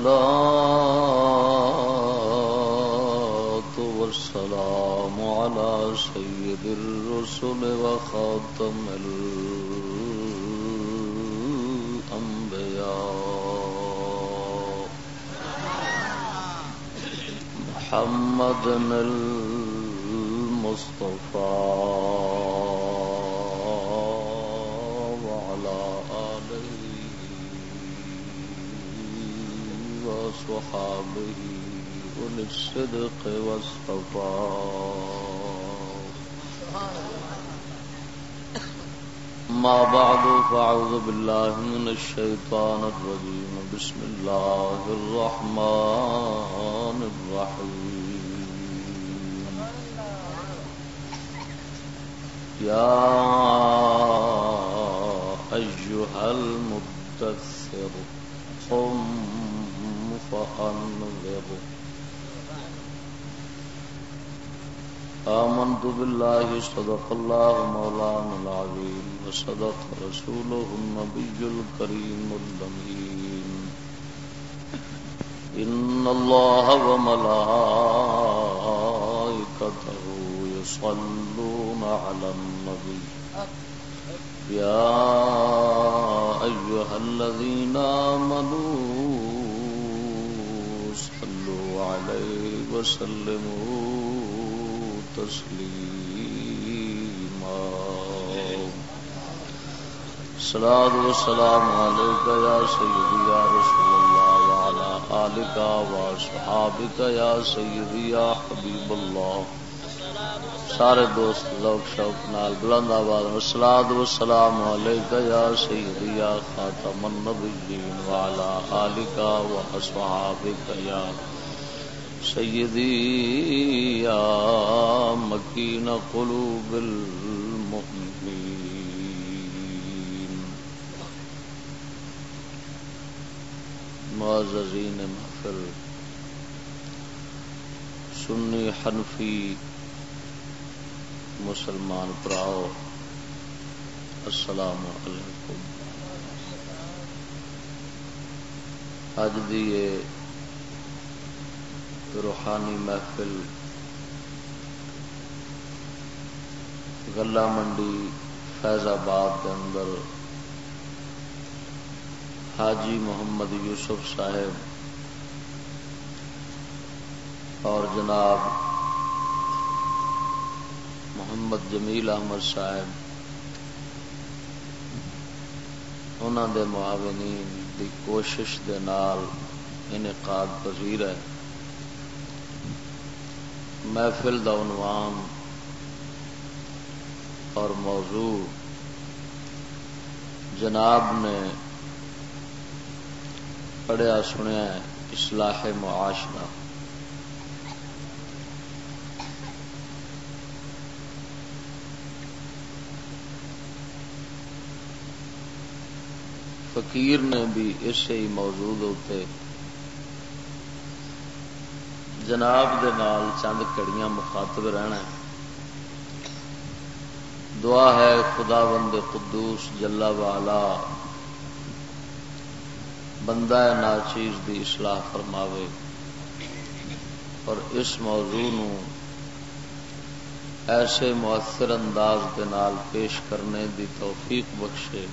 والصلاة والسلام على سيد الرسل وخاتم الأنبياء. محمد المصطفى. وصحابه أولي الصدق والصفاء ما بعد فأعوذ بالله من الشيطان الرجيم بسم الله الرحمن الرحيم يا أيها المدثر. فأنذر آمنت بالله صدق الله مولانا العظيم وصدق رسوله النبي الكريم الأمين إن الله وملائكته يصلون على النبي يا أيها الذين آمنوا وسلموا تسليما صلاة والسلام عليك يا سيدي يا رسول الله وعلى آلك وصحابك يا سيدي يا حبيب الله سارے دوست لوگ شوق نال بلند آباد سلاد و سلام علیکہ یا سیدی یا خاتم النبیین وعلا آلکا و اصحابک یا سيدي يا مكين قلوب المؤمنين. معززين محفل سنی حنفی مسلمان پراؤ. السلام علیکم. اج دی روحانی محفل گلا منڈی، فیض آباد کے اندر حاجی محمد یوسف صاحب اور جناب محمد جمیل احمد صاحب انہوں دے معاونین دی کوشش دے نال انعقاد پذیر ہے۔ محفل دا عنوان اور موضوع جناب نے پڑھیا سنیا اصلاح معاشرہ۔ فقیر نے بھی اسے ہی موضوع ہوتے جناب دے نال چند کڑیاں مخاطب رہنا ہے۔ دعا ہے خدا بند قدوس جلا والا بندہ ناچیز دی اصلاح فرماوے۔ اور اس موضوع نو ایسے مؤثر انداز کے نال پیش کرنے دی توفیق بخشے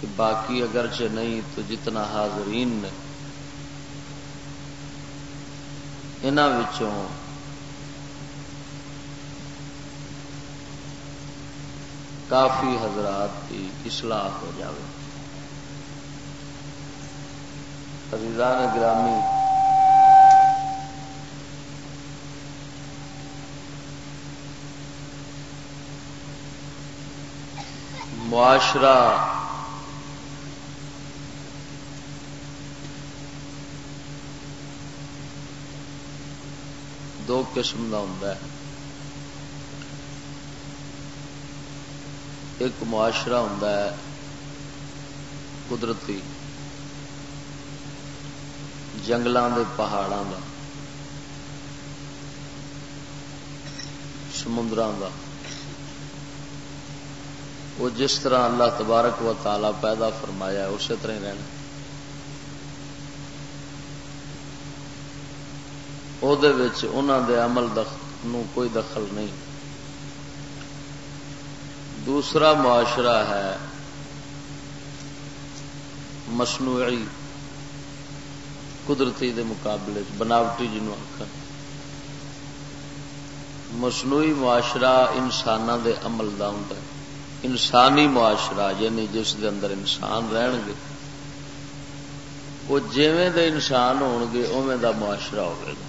کہ باقی اگرچہ نہیں تو جتنا حاضرین نے کافی حضرات کی اصلاح ہو جائے عزیزان گرامی معاشرہ دو قسم کا ہوں ایک معاشرہ ہوں قدرتی جنگلوں کے پہاڑوں کا سمندر کا وہ جس طرح اللہ تبارک و تعالی پیدا فرمایا اسی طرح ہی رہنا۔ وہ دے عمل نو کوئی دخل نہیں دوسرا معاشرہ ہے مصنوعی قدرتی دے مقابلے بناوٹی جنوب آخر مصنوعی معاشرہ انسان دے عمل کا ہوں انسانی معاشرہ یعنی جس دے اندر انسان رہن گے وہ جیویں دے انسان ہون گے اوے دا معاشرہ ہوگا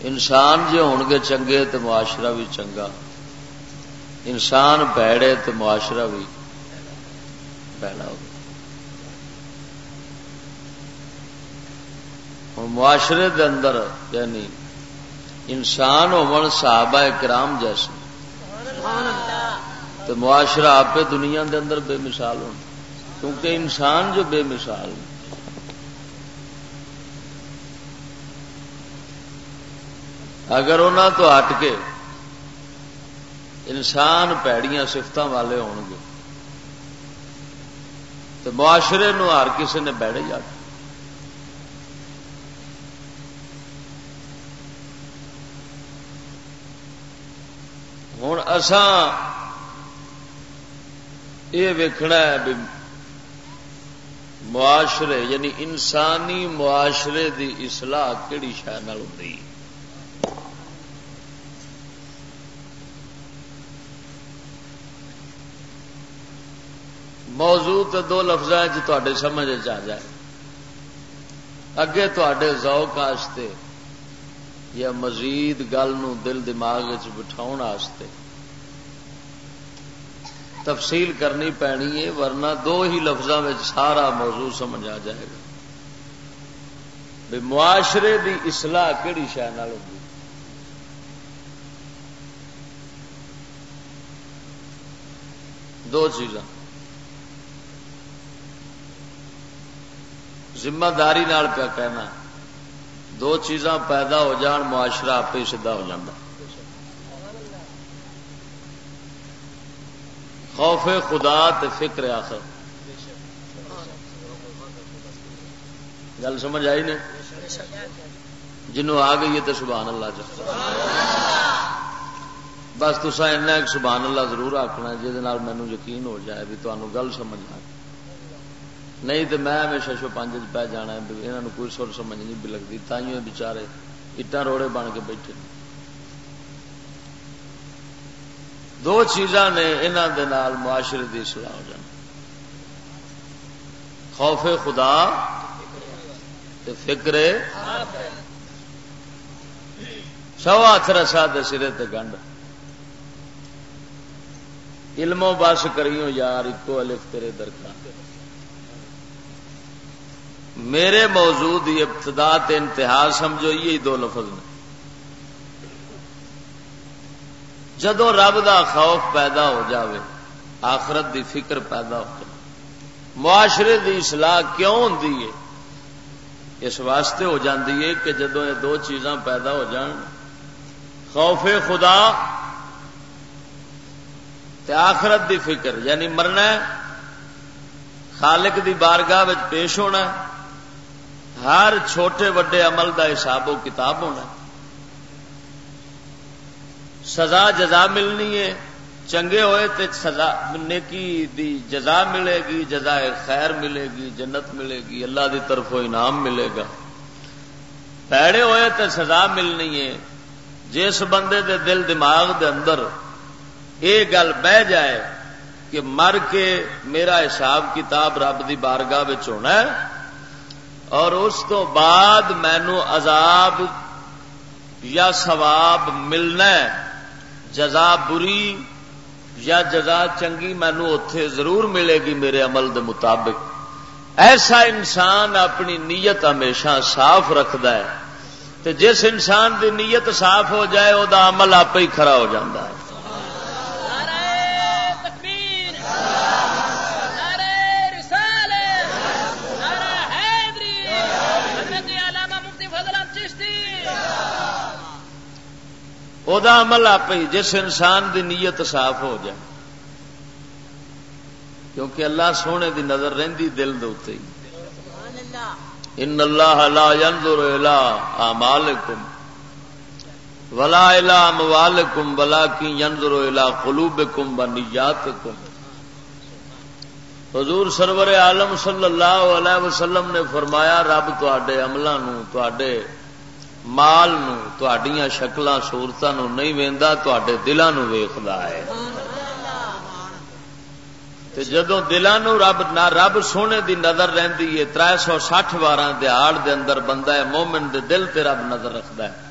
انسان جی ہون گے چنگے تو معاشرہ بھی چنگا۔ انسان بیڑے تو معاشرہ بھی بیڑا ہوگا ہوں معاشرے دے اندر یعنی انسان ہون صحابہ کرام جیسے۔ تو معاشرہ آپ دنیا دے اندر بے مثال ہو کیونکہ انسان جو بے مثال اگر انہوں تو ہٹ کے انسان پیڑیاں سفت والے ہون گے، تو معاشرے نو ہر کسی نے بیڑے جا ہوں اسان یہ ویکنا ہے بھی معاشرے یعنی انسانی معاشرے دی اصلاح کہڑی شہر ہوتی موضوع تو دو لفظ تے سمجھ آ جائے۔ اگے تے ذوق آستے، یا مزید گل دل دماغ بٹھاؤ تفصیل کرنی پینی ہے، ورنہ دو ہی لفظوں میں سارا موضوع سمجھ آ جائے گا۔ بھی معاشرے دی اصلاح کہڑی شہ ہوگی؟ دو چیزاں۔ ذمہ داری پیا کہنا۔ دو چیزاں پیدا ہو جان، معاشرہ آپ ہی سیدھا ہو جاتا خوف خدا تے فکر آخر۔ گل سمجھ آئی نے جنوں آ گئی ہے تو سبحان اللہ چ بس تسا ایک سبحان اللہ ضرور آخنا جہد مینو یقین ہو جائے بھی تمہیں گل سمجھ آ نہیں تو میں ہمیشہ شو پانچ پہ جانا یہاں کوئی سر سمجھ نہیں بھی لگتی تائیوں بچارے اٹان روڑے بن کے بیٹھے دو چیزاں نے انہوں معاشرے کی سلاح ہو جانا۔ خوف خدا فکر سو ہاتھ رسا سرے گنڈ۔ علموں بس کریوں یار ایکو الف تیرے درخواست۔ میرے موجود ابتدا انتہا سمجھو یہ دو لفظ نے۔ جدو رب دا خوف پیدا ہو جاوے، آخرت دی فکر پیدا ہو جائے معاشرے دی اصلاح کیوں ہوں اس واسطے ہو جاندی ہے کہ جدو یہ دو چیزاں پیدا ہو جان، خوف خدا تے آخرت دی فکر یعنی مرنا خالق دی بارگاہ پیش ہونا ہر چھوٹے وڈے عمل دا حساب و کتاب ہونا سزا جزا ملنی ہے، چنگے ہوئے تو سزا نیکی دی جزا ملے گی، جزا خیر ملے گی، جنت ملے گی، اللہ دی طرف انعام ملے گا۔ پیڑے ہوئے تو سزا ملنی ہے۔ جس بندے دے دل دماغ دے اندر یہ گل بہ جائے کہ مر کے میرا حساب کتاب رب دی بارگاہ ہونا ہے اور اس تو بعد مینو عذاب یا ثواب ملنا جزا بری یا جزا چنگی مینو اتے ضرور ملے گی میرے عمل دے مطابق۔ ایسا انسان اپنی نیت ہمیشہ صاف رکھد جس انسان دی نیت صاف ہو جائے وہ عمل آپ ہی کھڑا ہو جاتا ہے۔ وہ عمل آپ ہی جس انسان دی نیت صاف ہو جائے کیونکہ اللہ سونے دی نظر رہندی دل دے ان اللہ لا ينظر الى اعمالکم ولا الى اموالکم ولكن ينظر الى قلوبکم ونیاتکم حضور سرور عالم صلی اللہ علیہ وسلم نے فرمایا رب تے عملوں تے مال نڈیا شکل سورتوں نہیں وہدا تے دلان ہے۔ جدو دلان رب، نہ رب سونے دی نظر رہندی ہے تر سو سٹھ بارہ دہاڑ دے اندر بندہ ہے، مومن دے دل تے رب نظر رکھتا ہے۔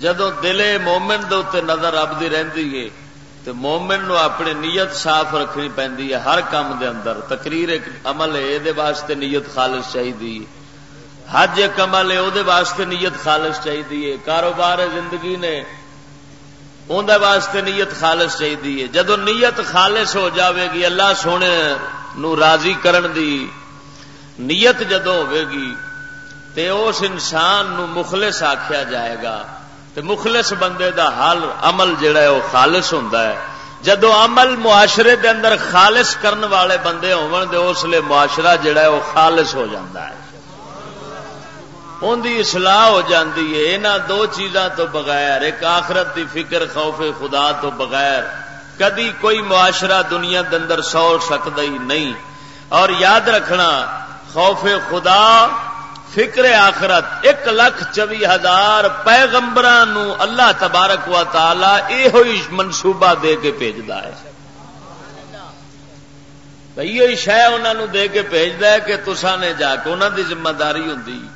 جدو دلے مومن دے نظر رب دی رہندی ہے تو مومن نو اپنی نیت صاف رکھنی پی ہر کام دے اندر۔ تقریر ایک عمل ہے یہ واسطے نیت خالص چاہیے حج ایک عمل ہے وہ واسطے نیت خالص چاہیے کاروبار زندگی نے اندر واسطے نیت خالص چاہیے جدو نیت خالص ہو جاوے گی، اللہ سونے نو راضی کرن دی نیت جدو ہوے گی، تے اس انسان نو مخلص آخیا جائے گا۔ تے مخلص بندے دا حال، عمل جڑا ہے وہ خالص ہوتا ہے۔ جدو عمل معاشرے دے اندر خالص کرن والے بندے دے اس لیے معاشرہ جڑا ہے وہ خالص ہو جاتا ہے۔ ان دی اصلاح ہو جاتی ہے۔ یہاں دو چیزاں تو بغیر، ایک آخرت دی فکر خوف خدا تو بغیر، کدی کوئی معاشرہ دنیا دے اندر سو سکتا ہی نہیں۔ اور یاد رکھنا، خوف خدا، فکر آخرت، ایک لاکھ چوی ہزار پیغمبر اللہ تبارک و تعالی یہ منصوبہ دے کے بھیجتا ہے۔ یہ شہ انہوں دے کے بھیجتا ہے کہ تسا نے جا کے انہوں دی ذمہ داری ہوں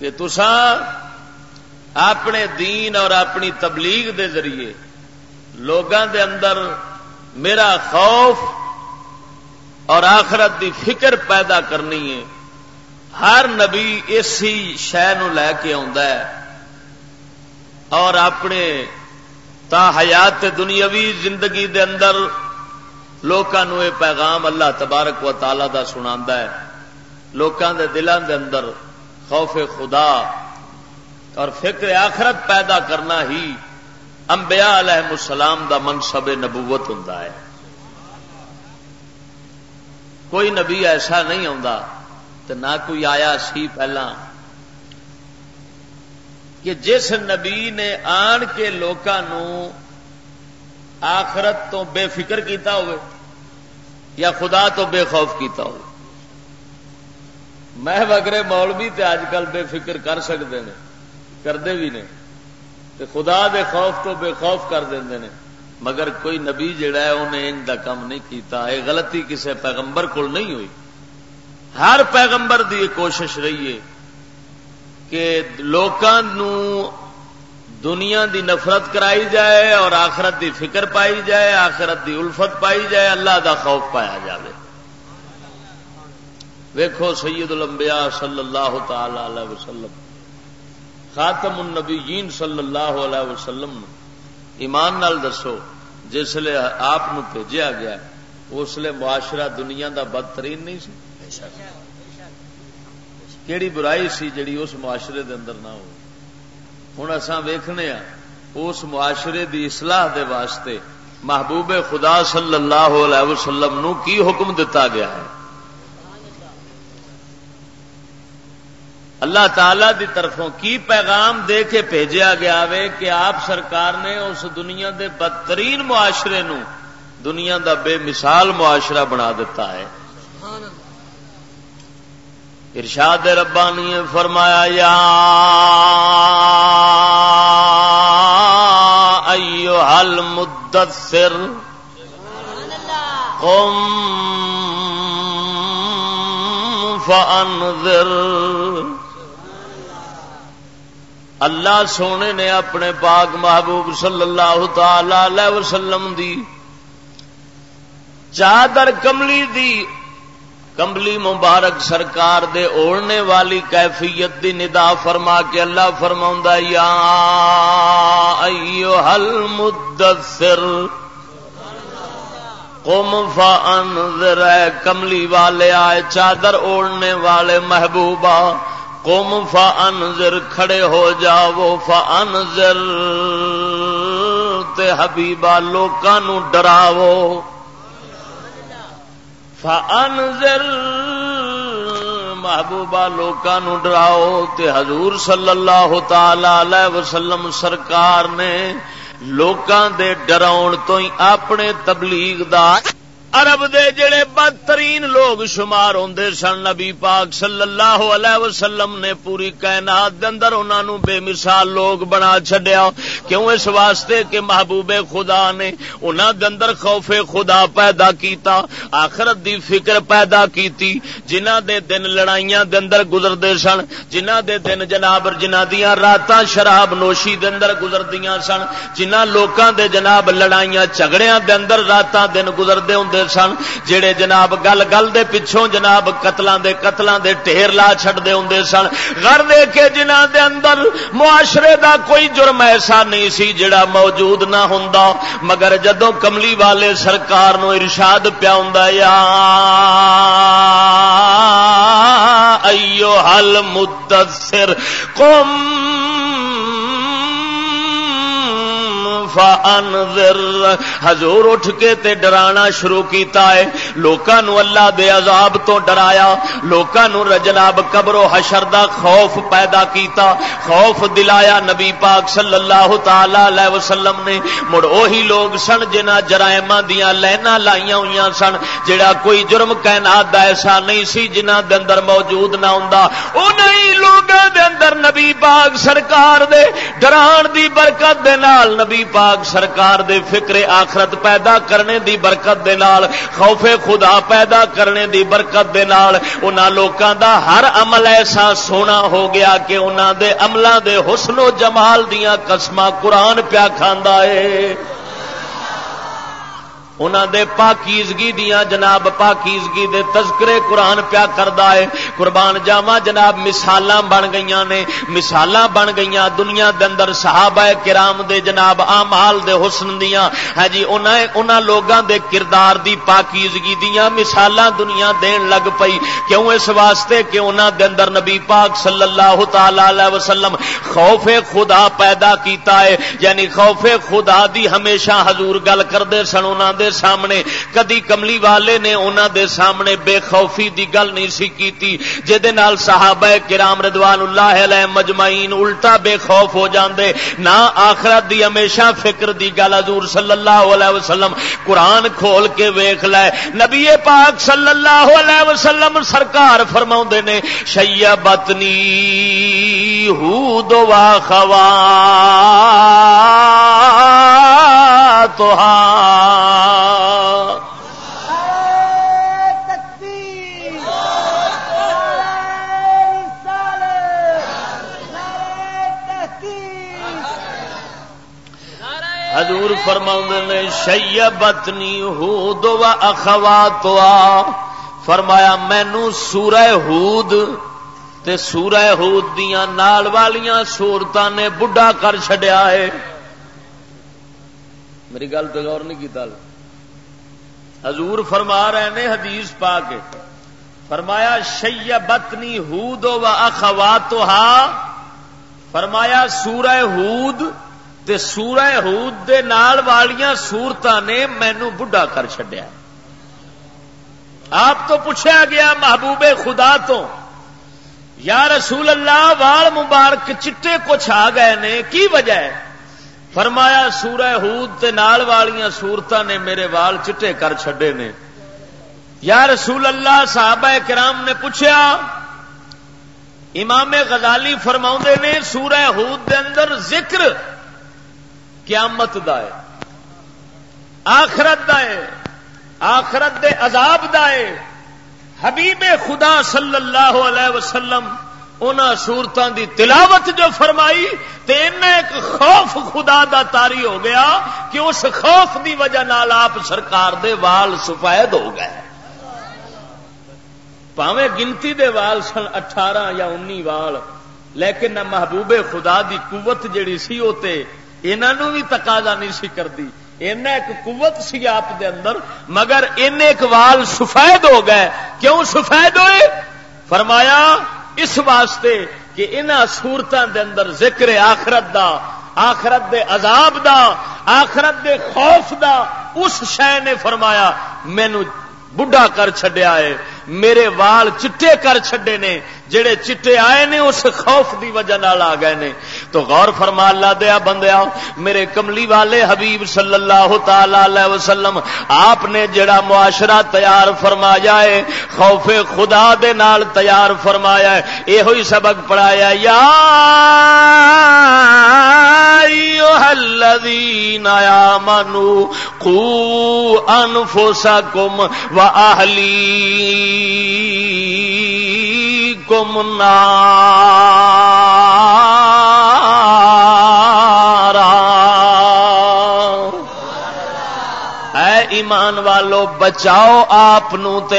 کہ تسا اپنے دین اور اپنی تبلیغ دے ذریعے لوگوں دے اندر میرا خوف اور آخرت دی فکر پیدا کرنی ہے۔ ہر نبی اسی شہ لے کے اور اپنے تا حیات دنیاوی زندگی دے اندر لوگوں یہ پیغام اللہ تبارک و تعالی دا سنا ہے۔ لوگوں دے دلان دے اندر خوف خدا اور فکر آخرت پیدا کرنا ہی انبیاء علیہ السلام دا منصب نبوت ہوں کوئی نبی ایسا نہیں آتا تو نہ کوئی آیا سی پہلا۔ کہ جس نبی نے آن کے لوگوں آخرت تو بے فکر کیتا ہوئے یا خدا تو بے خوف کیتا ہو میں وگرے مولوی تے اج کل بے فکر کر سکتے ہیں کرتے بھی نے۔ تے خدا دے خوف تو بے خوف کر دیں نے۔ مگر کوئی نبی جڑا ہے انہیں ان کا کام نہیں کیتا۔ یہ غلطی کسی پیغمبر کو نہیں ہوئی۔ ہر پیغمبر دی کوشش رہی ہے کہ لوگوں دنیا دی نفرت کرائی جائے اور آخرت دی فکر پائی جائے، آخرت دی الفت پائی جائے، اللہ دا خوف پایا جائے ویکھو سید الانبیاء صلی اللہ تعالی علیہ وسلم، خاتم النبیین صلی اللہ علیہ وسلم ایمان نال دسو جسے آپ بھیجا گیا، اس لیے معاشرہ دنیا دا بدترین نہیں سی۔ کیڑی برائی سی جڑی اس معاشرے دے اندر نہ ہو۔ ہوں اصا ویخنے اس معاشرے دی اصلاح دے واسطے محبوب خدا صلی اللہ علیہ وسلم نو کی حکم دتا گیا ہے؟ اللہ تعالی دی طرفوں کی پیغام دے کے بھیجا گیا وے کہ آپ سرکار نے اس دنیا دے بدترین معاشرے نو دنیا دا بے مثال معاشرہ بنا دیتا ہے۔ ارشاد ربانی فرمایا، یا ایو حل مدثر قم فانذر۔ اللہ سونے نے اپنے پاک محبوب صلی اللہ تعالی وسلم دی چادر کملی دی کمبلی مبارک سرکار دے اوڑنے والی کیفیت دی ندا فرما کے اللہ فرما یا ایو حل مدثر قم فانذر کملی والے آئے چادر اوڑنے والے محبوبہ قم فانذر، کھڑے ہو جاؤ فانذر، تے حبیبہ لوکاں نو ڈراو فانذر، محبوبہ لوکاں ڈراؤ۔ تے حضور صلی اللہ تعالی علیہ وسلم سرکار نے لوکاں دے ڈراؤن تو ہی اپنے تبلیغ دا عرب دے جڑے بدترین لوگ شمار ہوندے سن، نبی پاک صلی اللہ علیہ وسلم نے پوری کائنات دے اندر انہاں نو بے مثال لوگ بنا چھڈیا۔ کیوں؟ اس واسطے کہ محبوب خدا نے انہاں دے اندر خوف خدا پیدا کیتا، آخرت دی فکر پیدا کیتی۔ جنہاں دے دن لڑائیاں دے اندر گزردے سن، جنہاں دے دن جناب جنہاں دیاں راتاں شراب نوشی دے اندر گزردیاں سن، جنہاں لوکاں دے جناب لڑائیاں جھگڑیاں دے اندر راتاں دن گزردے ہوندے سن جڑے جناب گل گل دے پچھوں جناب قتلوں دے قتلوں دے ٹھیر لا چھڑتے ہوں سن گھر دے کے جنہ دے اندر معاشرے دا کوئی جرم ایسا نہیں سی جڑا موجود نہ ہوں مگر جدو کملی والے سرکار نو ارشاد پیا ہوں یا ایو حل مدثر قم فانذر حضور اٹھ کے تے ڈرانا شروع کیتا ہے۔ لوکاں نو اللہ دے عذاب تو ڈرایا۔ لوکاں نو جناب قبر و حشر دا خوف پیدا کیتا۔ خوف دلایا نبی پاک صلی اللہ تعالی علیہ وسلم نے۔ مڑ اوہی لوگ سن جنہ جرائماں دیاں لینا لائیاں ہویاں سن۔ جڑا کوئی جرم کائنات دا ایسا نہیں سی، جنہ دے اندر موجود نہ ہوندا۔ انہی لوگاں دے اندر نبی پاک سرکار دے، ڈران دی برکت دے نال نبی پاک سرکار دے فکر آخرت پیدا کرنے دی برکت دے نال، خوف خدا پیدا کرنے دی برکت دے نال، انہاں لوکاں دا ہر عمل ایسا سونا ہو گیا کہ انہاں دے عملاں دے حسن و جمال دیاں قسماں قرآن پیا کھاندا ہے انہوں دے پاکیزگی دیا جناب پاکیزگی دے تذکرے قرآن پیا کردا ہے۔ قربان جاوا جناب مثال بن گئی نے۔ مثال بن گئی دنیا دے اندر صحابہ کرام دے جناب آمال دے حسن دیا ہے ہاں جی انہاں لوگاں دے کردار دی پاکیزگی دیا مثال دنیا دین لگ پئی۔ کیوں اس واسطے کہ انہاں دے اندر نبی پاک صلی اللہ تعالی علیہ وسلم خوف خدا پیدا کیتا ہے۔ یعنی خوف خدا دی ہمیشہ حضور گل کرتے سن، انہاں دے سامنے، کدی کملی والے نے انہوں دے سامنے بے خوفی دی گل نہیں سی کیتی نال صحابہ کرام ردوان اللہ علیہ مجمعین الٹا بے خوف ہو جاندے، نہ آخرت دی ہمیشہ فکر دی گل حضور صلی اللہ علیہ وسلم قرآن کھول کے ویخ لے، نبی پاک صلی اللہ علیہ وسلم سرکار فرما نے شیبتنی ہو دو خوا تو حضور فرما نے شیبتنی ہو دو اخوا تو فرمایا مینو سورہ ہود تے سورہ ہود دیا نال والیاں سورتوں نے بڑھا کر چڈیا ہے۔ میری گل تو غور نہیں کیتا حضور. فرما رہے نے حدیث پا کے. فرمایا شیبتنی ہود و اخوا فرمایا، سورہ ہود تے سورہ ہود دے نال والیاں سورتاں نے مینو بڑھا کر چڈیا آپ تو پوچھا گیا محبوب خدا تو، یا رسول اللہ، وال مبارک چٹے کچھ آ گئے نے، کی وجہ ہے؟ فرمایا، سورہ ہود تے نال والیاں سورتاں نے میرے وال چٹے کر چھڈے نے۔ یا رسول اللہ، صحابہ کرام نے پوچھا امام غزالی فرما نے، سورہ ہود دے اندر ذکر قیامت دا ہے، آخرت دا ہے، آخرت دے عذاب دا ہے۔ حبیب خدا صلی اللہ علیہ وسلم ان سورتوں دی تلاوت جو فرمائی تے ایک خوف خدا دا تاری ہو گیا کہ اس خوف دی وجہ نال آپ سرکار دے وال سفید ہو گئے۔ پاوے گنتی دے وال سن اٹھارہ یا انی وال، لیکن محبوب خدا دی قوت جڑی سی تے انہوں بھی تقاضا نہیں سی کرتی ایک قوت سی آپ دے اندر، مگر ان ایک وال سفید ہو گئے۔ کیوں سفید ہوئے؟ فرمایا اس واسطے کہ انہ سورتوں دے اندر ذکر آخرت دا، آخرت دے عذاب دا، آخرت دے خوف دا، اس شہ نے فرمایا مینو بڑھا کر چڈیا ہے۔ میرے وال چٹے کر چھڈے نے، جڑے چٹے آئے نے، اس خوف دی وجہ نال آ گئے نے۔ تو غور فرما اللہ دیا بندیا میرے کملی والے حبیب صلی اللہ تعالی علیہ وسلم، آپ نے جڑا معاشرہ تیار فرمایا ہے، خوف خدا دے نال تیار فرمایا ہے۔ یہ ہوئی سبق پڑھایا یا الذین آمنو، قو انفسکم و اہلی کم ایمان والو، بچاؤ آپ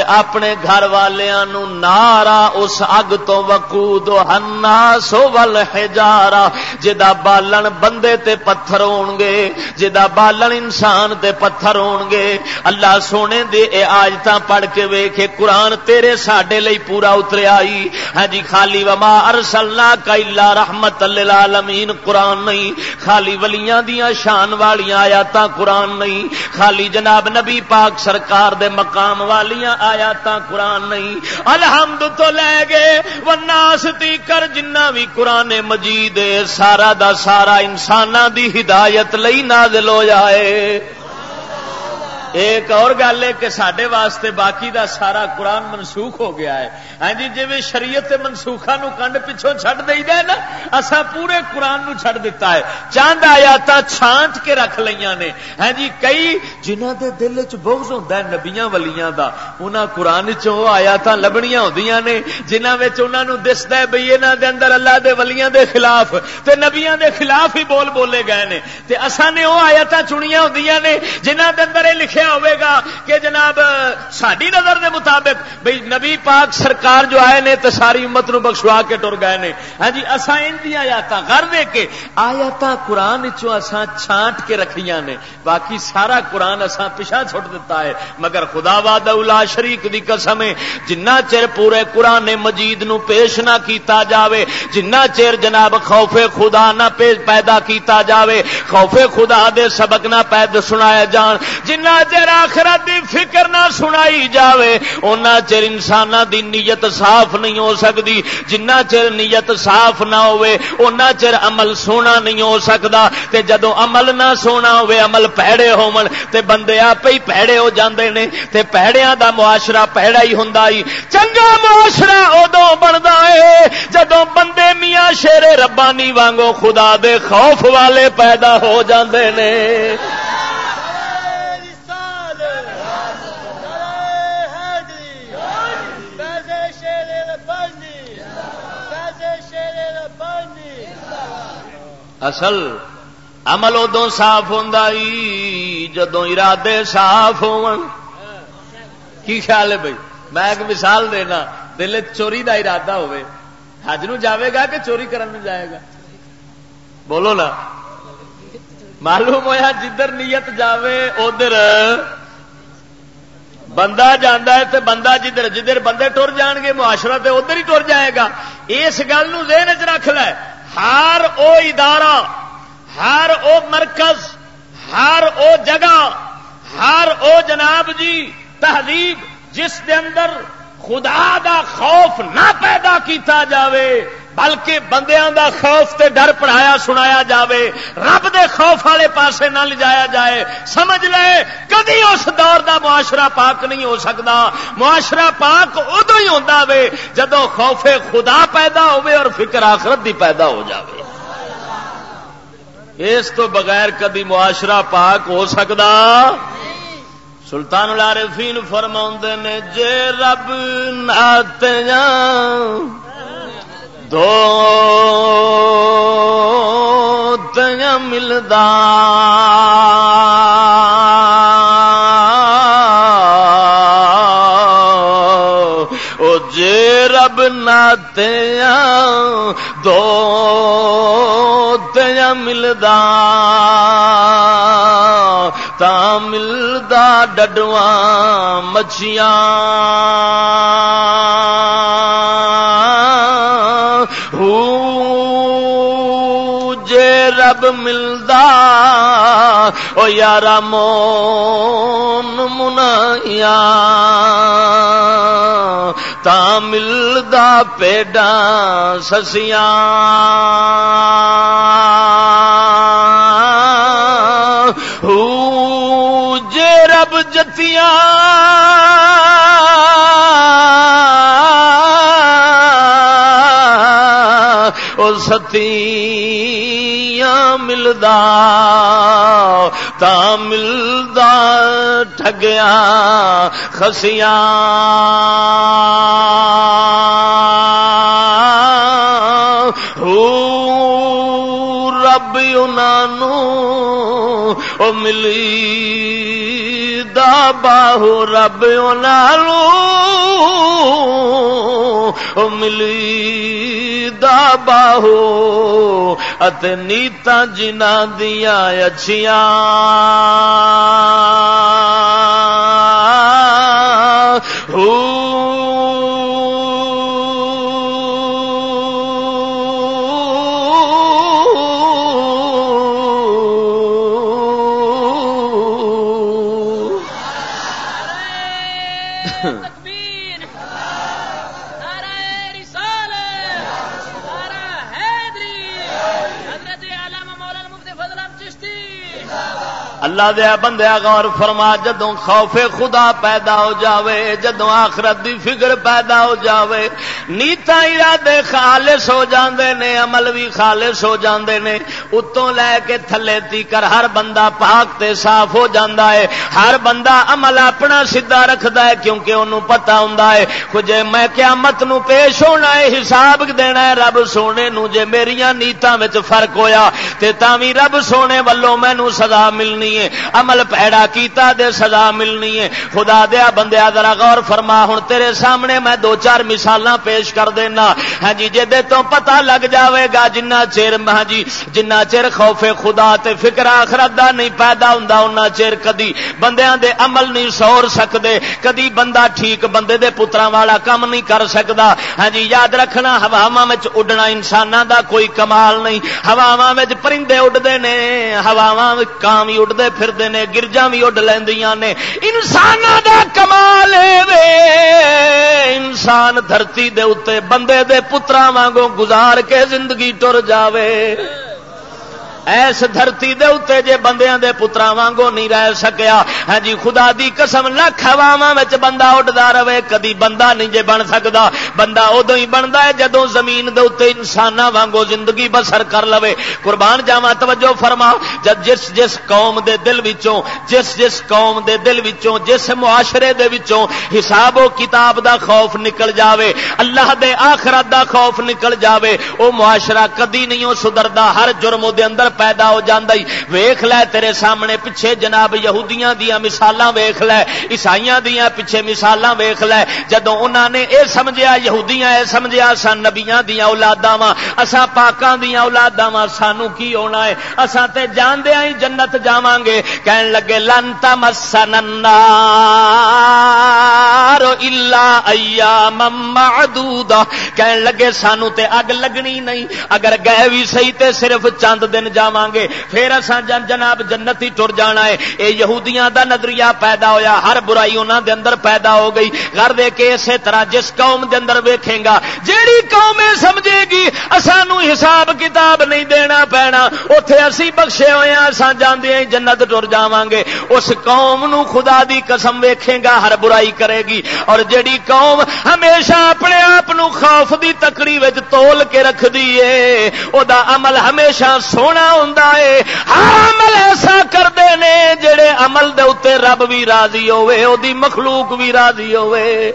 اپنے گھر والوں نارا اس اگ تو وقو دو ہنا سو ول ہزارا جا بالن بندے تے پتھر ہون گے جا بالن انسان تے پتھر ہون گے۔ اللہ سونے دے، اے آجت پڑھ کے ویخے قرآن تیرے ساڈے لئی پورا اتر آئی۔ ہاں جی خالی وما ارسلنا کلا رحمت للعالمین، قرآن نہیں۔ خالی ولیاں دیاں شان والیاں آیات قرآن نہیں۔ خالی جناب نبی پاک سرکار دے مقام والیاں آیات قرآن نہیں۔ الحمد تو لے گئے وہ ناستی کر جنہ بھی قرآن مجید سارا دا سارا انسان دی ہدایت لئی نازل ہو جائے ایک اور گل ہے کہ سڈے واسطے باقی دا سارا قرآن منسوخ ہو گیا ہے۔ ہاں جی جی شریعت منسوخا نو کنڈ پچھوں چڈ دئی دے نا اصا پورے قرآن نو چھڑ دیتا ہے۔ چاند آیات چھانٹ کے رکھ لیا نے۔ ہاں جی کئی جنہ دے دل چ بغض ہوتا ہے نبیاں ولیاں دا، انہاں قرآن چو آیات لبنیاں ہوندیاں نے جنہ انہاں نو دستا ہے بھئی انہاں دے اندر اللہ دے ولیاں دے خلاف، تے نبیاں دے خلاف ہی بول بولے گئے نے۔ تے اساں نے وہ آیات چنیاں ہوندیاں نے جنہ دے اندر یہ لکھے ہوئے گا کہ جناب ساری نظر دے مطابق بھئی نبی پاک سرکار جو آئے نے تو ساری امت نو بخشوا کے ٹر گئے نے۔ ہاں جی اصا ان آیات گھر دے کے آیات قرآن چسان چھانٹ کے رکھیاں نے۔ باقی سارا قرآن اسان پیچھا چھٹ دیتا ہے۔ مگر خدا واد شریک دی قسم ہے، جنہ چر پورے قرآن مجید نو پیش نہ کیتا جاوے، جنہ چر جناب خوف خدا نہ پیش پیدا کیتا جاوے، خوف خدا دے سبق نہ پیدا سنایا جان، جنہ چر آخرت دی فکر نہ سنائی جاوے، اونا چر انسان دی نیت صاف نہیں ہو سکتی جنہ چر نیت صاف نہ ہوئے اونا چر عمل سونا نہیں ہو سکتا تے جدو عمل نہ سونا ہوئے عمل پیڑے ہون تے بندے آپ ہی پیڑے ہو جاندے نے۔ تے پیڑیاں دا معاشرہ پیڑا ہی ہوں چنگا معاشرہ ادو بنتا ہے۔ جدو بندے میاں شیر ربانی وانگو خدا دے خوف والے پیدا ہو جاندے نے۔ اصل عمل ادو صاف ہوں جدو ارادے صاف ہو خیال ہے بھائی؟ میں ایک مثال دینا، دل چوری دا ارادہ ہوے حج نو جاوے گا کہ چوری کرن جائے گا؟ بولو نا۔ معلوم ہوا جدھر نیت جاوے، ادھر بندہ جانا ہے تو بندہ جدھر جدھر بندے ٹر جان گے، معاشرہ تے ادھر ہی ٹر جائے گا۔ اس گل ذہن چ رکھ لے۔ ہر او ادارہ، ہر او مرکز، ہر او جگہ، ہر او جناب جی تہذیب جس کے اندر خدا دا خوف نہ پیدا کیتا جاوے۔ بلکہ بندیاں دا خوف تے ڈر پڑھایا سنایا جاوے، رب دے خوف والے پاسے نہ لجایا جائے۔ سمجھ لے، کدی اس دور دا معاشرہ پاک نہیں ہو سکتا معاشرہ پاک ادو ہی ہوتا وے جدو خوف خدا پیدا ہوئے اور فکر آخرت دی پیدا ہو جاوے۔ اس تو بغیر کدی معاشرہ پاک ہو سکتا سلطان العارفین فرما نے، جے رب نات دو تیا ملدا او جے رب ناتیا دو تیا ملدا تا ملدا ڈڈواں مچھیاں رب ملدا او یار مون منایا تا ملدا پیڈا سسیاں۔ جے رب جتیاں۔ ستی ملدا، تا ملدا ٹگیا خسیاں۔ رب انہوں او ملی دا باہو رب انہوں ملی دا باہو ات نیتا جنا دیا اچھیاں۔ اللہ دیا بندیا غور فرما، جدوں خوف خدا پیدا ہو جاوے، جدوں آخرت دی فکر پیدا ہو جاوے، نیتا ارادے خالص ہو جاندے نے، عمل بھی خالص ہو جاندے نے، اتوں لے کے تھلے تیکر ہر بندہ پاک تے صاف ہو جاندا ہے۔ ہر بندہ عمل اپنا سیدھا رکھدا ہے، کیونکہ انہوں پتا ہوں کچھ میں قیامت نو پیش ہونا ہے، حساب دینا ہے، رب سونے نو جے میریاں نیتاں وچ فرق ہویا، تے تاوی رب سونے والوں مینوں سزا ملنی ہے۔ عمل پیڑا کیتا دے سزا ملنی ہے۔ خدا دیا بندیا، ذرا غور فرما ہوں تیرے سامنے میں دو چار مثال پیش کر دینا۔ ہاں جی جی تو پتا لگ جاوے گا، جنہ چیر ہاں جی جنہ چیر خوف خدا تے فکر آخرت دا نہیں پیدا ہوں ان چیر کدی بندیاں دے عمل نہیں سور سکتے کدی بندہ ٹھیک بندے دے پترا والا کم نہیں کر سکتا ہاں جی یاد رکھنا ہوا اڈنا انسانوں دا کوئی کمال نہیں۔ ہوا پرندے اڈتے ہیں ہوا کام ہی اڈتے پھرتے ہیں گرجا بھی اڈ لیندیاں نے۔ انسان دا کمال انسان دھرتی دے اتے بندے دے پترا وانگوں گزار کے زندگی ٹر جاوے۔ ایس دھرتی دے اتنے جے بندیاں دے پترا وانگو نہیں رہ سکیا۔ ہاں جی خدا دی قسم، لکھ ہواواں بندہ اڈتا رہے، کدی بندہ نہیں جے بن سکتا بندہ ادو ہی بنتا ہے جدو زمین دے اتنے انسان وانگو زندگی بسر کر لو قربان جاوا توجہ فرما۔ جب جس جس قوم دے دل وچوں، جس جس قوم دے دل وچوں، جس معاشرے دے وچوں حساب و کتاب دا خوف نکل جاوے، اللہ دے آخرت دا خوف نکل جاوے، او معاشرہ کدی نہیں سدردا ہر جرم دے اندر پیدا ہو جاندی۔ ویخ لے تیرے سامنے پیچھے جناب یہودیاں دیا مثال ویخ لے عیسائی دیا پیچھے مثال ویخ لے۔ جدو انہوں نے یہ سمجھا یہودیاں یہ سمجھا سن نبیا دیا اولادا وا اصا پاکوں دیا اولادا وا سانو کی ہونا ہے؟ اصا تے جاندیا ہی جنت جا گے کہن لگے لنتا مسن الا ایام معدودہ۔ کہن لگے، سانو تے اگ لگنی نہیں۔ اگر گئے بھی صحیح تے صرف چند دن جا گے پھر اصا جن جناب جنتی ٹر جانا ہے۔ یہ یہودیاں دا نظریہ پیدا ہویا۔ ہر برائی انہوں دے اندر پیدا ہو گئی۔ گھر دے کے اسی طرح جس قوم دے اندر ویکھے گا، جیڑی قوم سمجھے گی سانو حساب کتاب نہیں دینا پینا۔ اتے اسی بخشے ہوئے اصا جانے جنت ٹر جا گے اس قوم نو خدا دی قسم ویکھے گا، ہر برائی کرے گی۔ اور جیڑی قوم ہمیشہ اپنے آپ خوف دی تکڑی وچ تول کے رکھ دیے او دا عمل ہمیشہ سونا ہوں ہر عمل ایسا کرتے ہیں جڑے عمل دے اتنے رب بھی راضی ہوے او دی مخلوق بھی راضی ہوے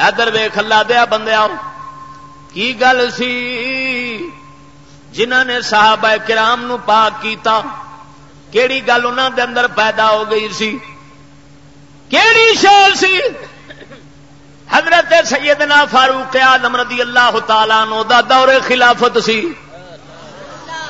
ادھر ویخ اللہ دیا بندے آؤ کی گل سی؟ جنہ نے صحابہ کرام نو پاک کیتا، کیڑی گل انہوں دے اندر پیدا ہو گئی سی؟ کیڑی شہر سی؟ حضرت سیدنا فاروق آدم رضی اللہ تعالیٰ نو دا دور خلافت سی۔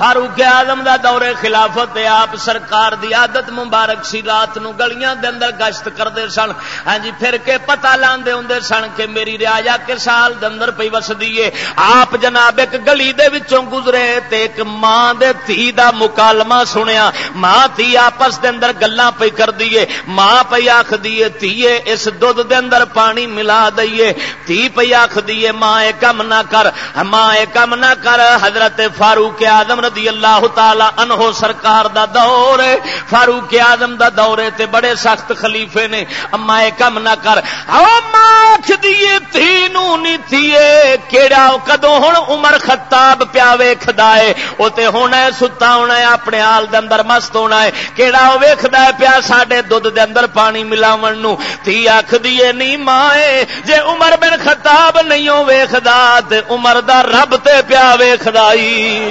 فاروق آدم دا دور خلافت آپ سرکار دی عادت مبارک سی رات نو گلیاں دے اندر گشت کرتے سن۔ ہاں جی پھر کے پتا لاندے ہوں سن کہ میری ریا کے سال دے اندر پی وسدی ہے۔ آپ جناب ایک گلی دے وچوں گزرے تے ایک ماں دے تھی دا مکالمہ سنیا۔ ماں تھی آپس دے اندر گلاں پئی کر دیے ماں پئی آخ دیے تھیے اس دودھ دے اندر پانی ملا دئیے تھی پئی آخ دیے ماں، اے کم نہ کر۔ ماں، اے کم نہ کر۔ حضرت فاروق آدم رضی اللہ تعالی عنہ سرکار دا دور ہے۔ فاروق آدم دا دور ہے تے بڑے سخت خلیفے نے۔ اما اے کم نہ کر۔ او ماں آخ دیے تھی نو نی تھیے کیڑا کدو ہن عمر خطاب پیا ویکھدا ہے۔ او تے ہونا ہے ستا ہونا ہے، اپنے حال دے اندر مست ہونا ہے۔ کیڑا او ویکھدا ہے پیا ساڈے دودھ دے اندر پانی ملاون نو۔ تھی آکھ دیے نہیں ماں جے عمر بن خطاب نہیں ہو ویکھدا، تے عمر دا رب تے پیا ویکھدائی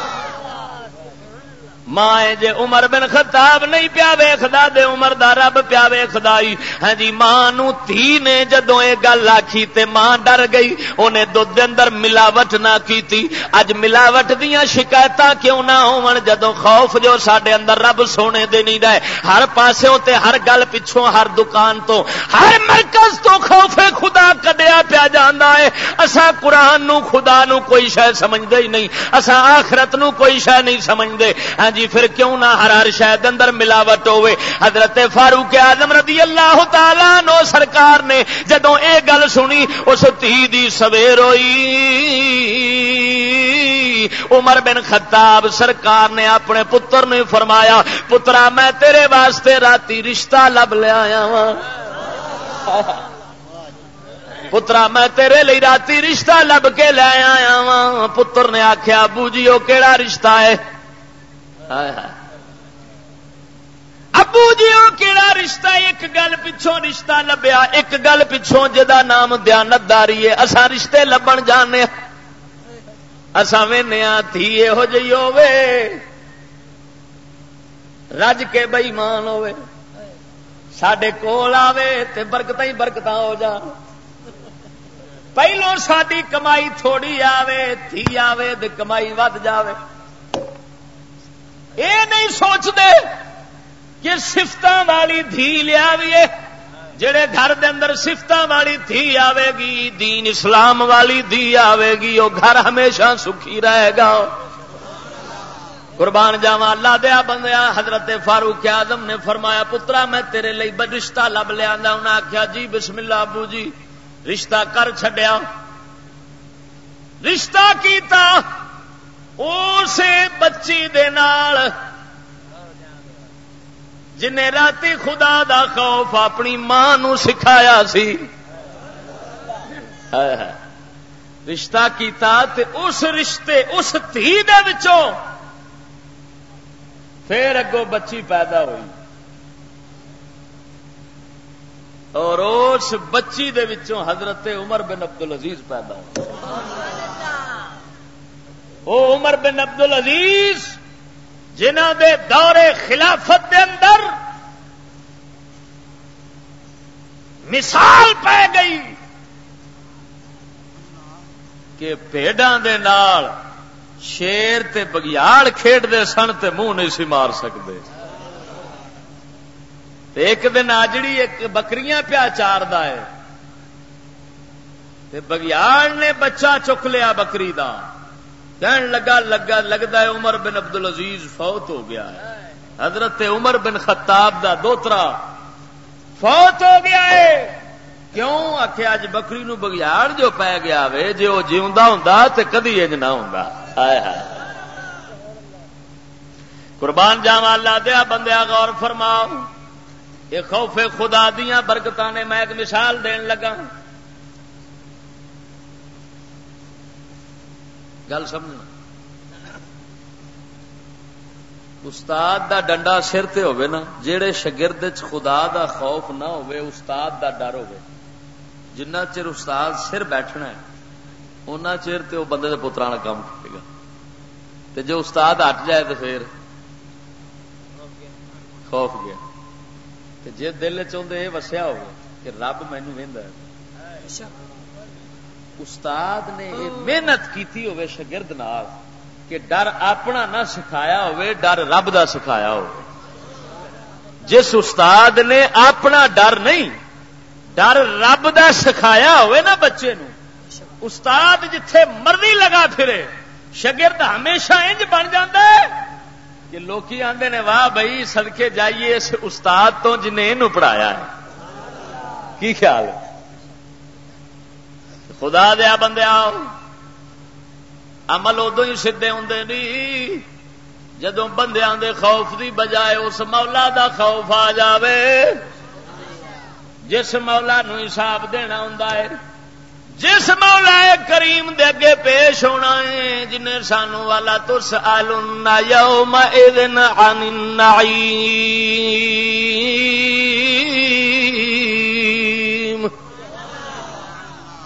ماں جے عمر بن خطاب نہیں پیا ویخدا دے عمر دا رب پیا ویخدا ہاں جی ماں نو تھی نے جدو یہ گل آخی تے ماں ڈر گئی انہیں دودھ اندر ملاوٹ نہ کیتی۔ اج ملاوٹ دیا شکایت کیوں نہ ہون؟ جدو خوف جو سڈے اندر رب سونے دے نہیں رہے۔ ہر پاسوں تے ہر گل پچھوں، ہر دکان تو، ہر مرکز تو خوف خدا کڈیا پیا جانا ہے۔ اسا قرآن نو، خدا نو کوئی شہ سمجھتے ہی نہیں۔ اسا آخرت نو کوئی شہ نہیں سمجھتے ہاں جی جی پھر کیوں نہ ہر ہر شاید اندر ملاوٹ ہوئے؟ حضرت فاروق آدم رضی اللہ تعالی نو سرکار نے جدو اے گل سنی، اس تھی دی سویر ہوئی۔ عمر بن خطاب سرکار نے اپنے پتر نے فرمایا، پترا، میں تیرے واسطے راتی رشتہ لب لیا وا پترا، میں تیرے لی راتی رشتہ لب کے لے آیا وا پتر نے آخیا ابو جی وہ کہڑا رشتہ ہے؟ ابو جی وہ کہڑا رشتہ، ایک گل پچھوں رشتہ لبیا، ایک گل پچھوں جا نام دیانت داری ہے۔ اصا رشتے لبن جانے ہاں۔ اصا ہاں، تھی یہو جی ہوے رج کے بئیمان ہوے سڈے کول آوے تے برکت ہی برکت ہو جا۔ پہلو ساری کمائی تھوڑی آوے، تھی آوے تے کمائی ود جاوے۔ یہ نہیں سوچتے کہ سفت والی دھی لیا جڑے گھر دے اندر سفت والی دھی آئے گی، دین اسلام والی دھی آئے گی وہ گھر ہمیشہ سکھی رہے گا۔ قربان جاوا اللہ دیا بندیا حضرت فاروق آدم نے فرمایا، پترا، میں تیرے لی رشتہ لب لیا انہیں آخیا جی بسم اللہ ابو جی رشتہ کر چڈیا رشتہ کیتا اسے بچی دے نال جن رات خدا دا خوف اپنی ماں نو سکھایا سی۔ رشتہ کیتا تے اس رشتے اس تھی دے وچوں پھر اگو بچی پیدا ہوئی۔ اور اس بچی دے وچوں حضرت عمر بن عبد العزیز پیدا ہوئی۔ وہ عمر بن عبد العزیز جنہ دے دور خلافت دے اندر مثال پی گئی کہ پیڈاں دے نال شیر تے بگیاڑ کھیڈتے سن تے منہ نہیں سی مار سکتے ایک دن آجڑی ایک بکریاں پیا چار بگیاڑ نے بچہ چک لیا بکری دا۔ کہن لگا لگا، لگتا ہے عمر بن عبد العزیز فوت ہو گیا ہے۔ حضرت عمر بن خطاب دا دوترا فوت ہو گیا ہے۔ کیوں؟ آخ اج بکری نو بگیاڑ جو پی گیا وے جی وہ جیوا ہوں تو کدی اج نہ ہوں قربان جاوا اللہ دیا بندیا غور فرماؤ۔ یہ خوف خدا دیا برکت نے میں ایک مثال دین لگا گل سمجھنا۔ استاد دا ڈنڈا سر تے ہوئے نا، جیڑے شگرد خدا دا خوف نہ ہوئے، استاد دا ڈر ہوئے۔ جنہ چر استاد سر بیٹھنا ہے اُنہ چر تے وہ بندے دے پترا کام کرے گا۔ تے جو استاد ہٹ جائے تو پھر خوف گیا۔ تے جے دل چاہتے یہ وسیا ہو کہ رب مینو استاد نے محنت کیتی ہوئے شگرد نال، کہ ڈر اپنا نہ سکھایا ہوئے ڈر رب دا سکھایا ہو جس استاد نے اپنا ڈر نہیں، ڈر رب دا سکھایا ہوئے نا بچے نو۔ استاد جتھے مرضی لگا پھرے شگرد ہمیشہ انج بن ہے۔ کہ لوکی آندے نے، واہ بھائی سدکے جائیے، اس استاد تو جنہیں پڑھایا ہے۔ کی خیال ہے؟ خدا دیا بندے آؤ عمل ادو ہی سیدے ہوں نہیں جدو بندیاں دے خوف دی بجائے اس مولا دا خوف آ جاوے. جس مولا نو حساب دینا ہوں جس مولا کریم دے اگے پیش ہونا ہے جن سانو والا تس آلنا یوم اذن عن النعیم.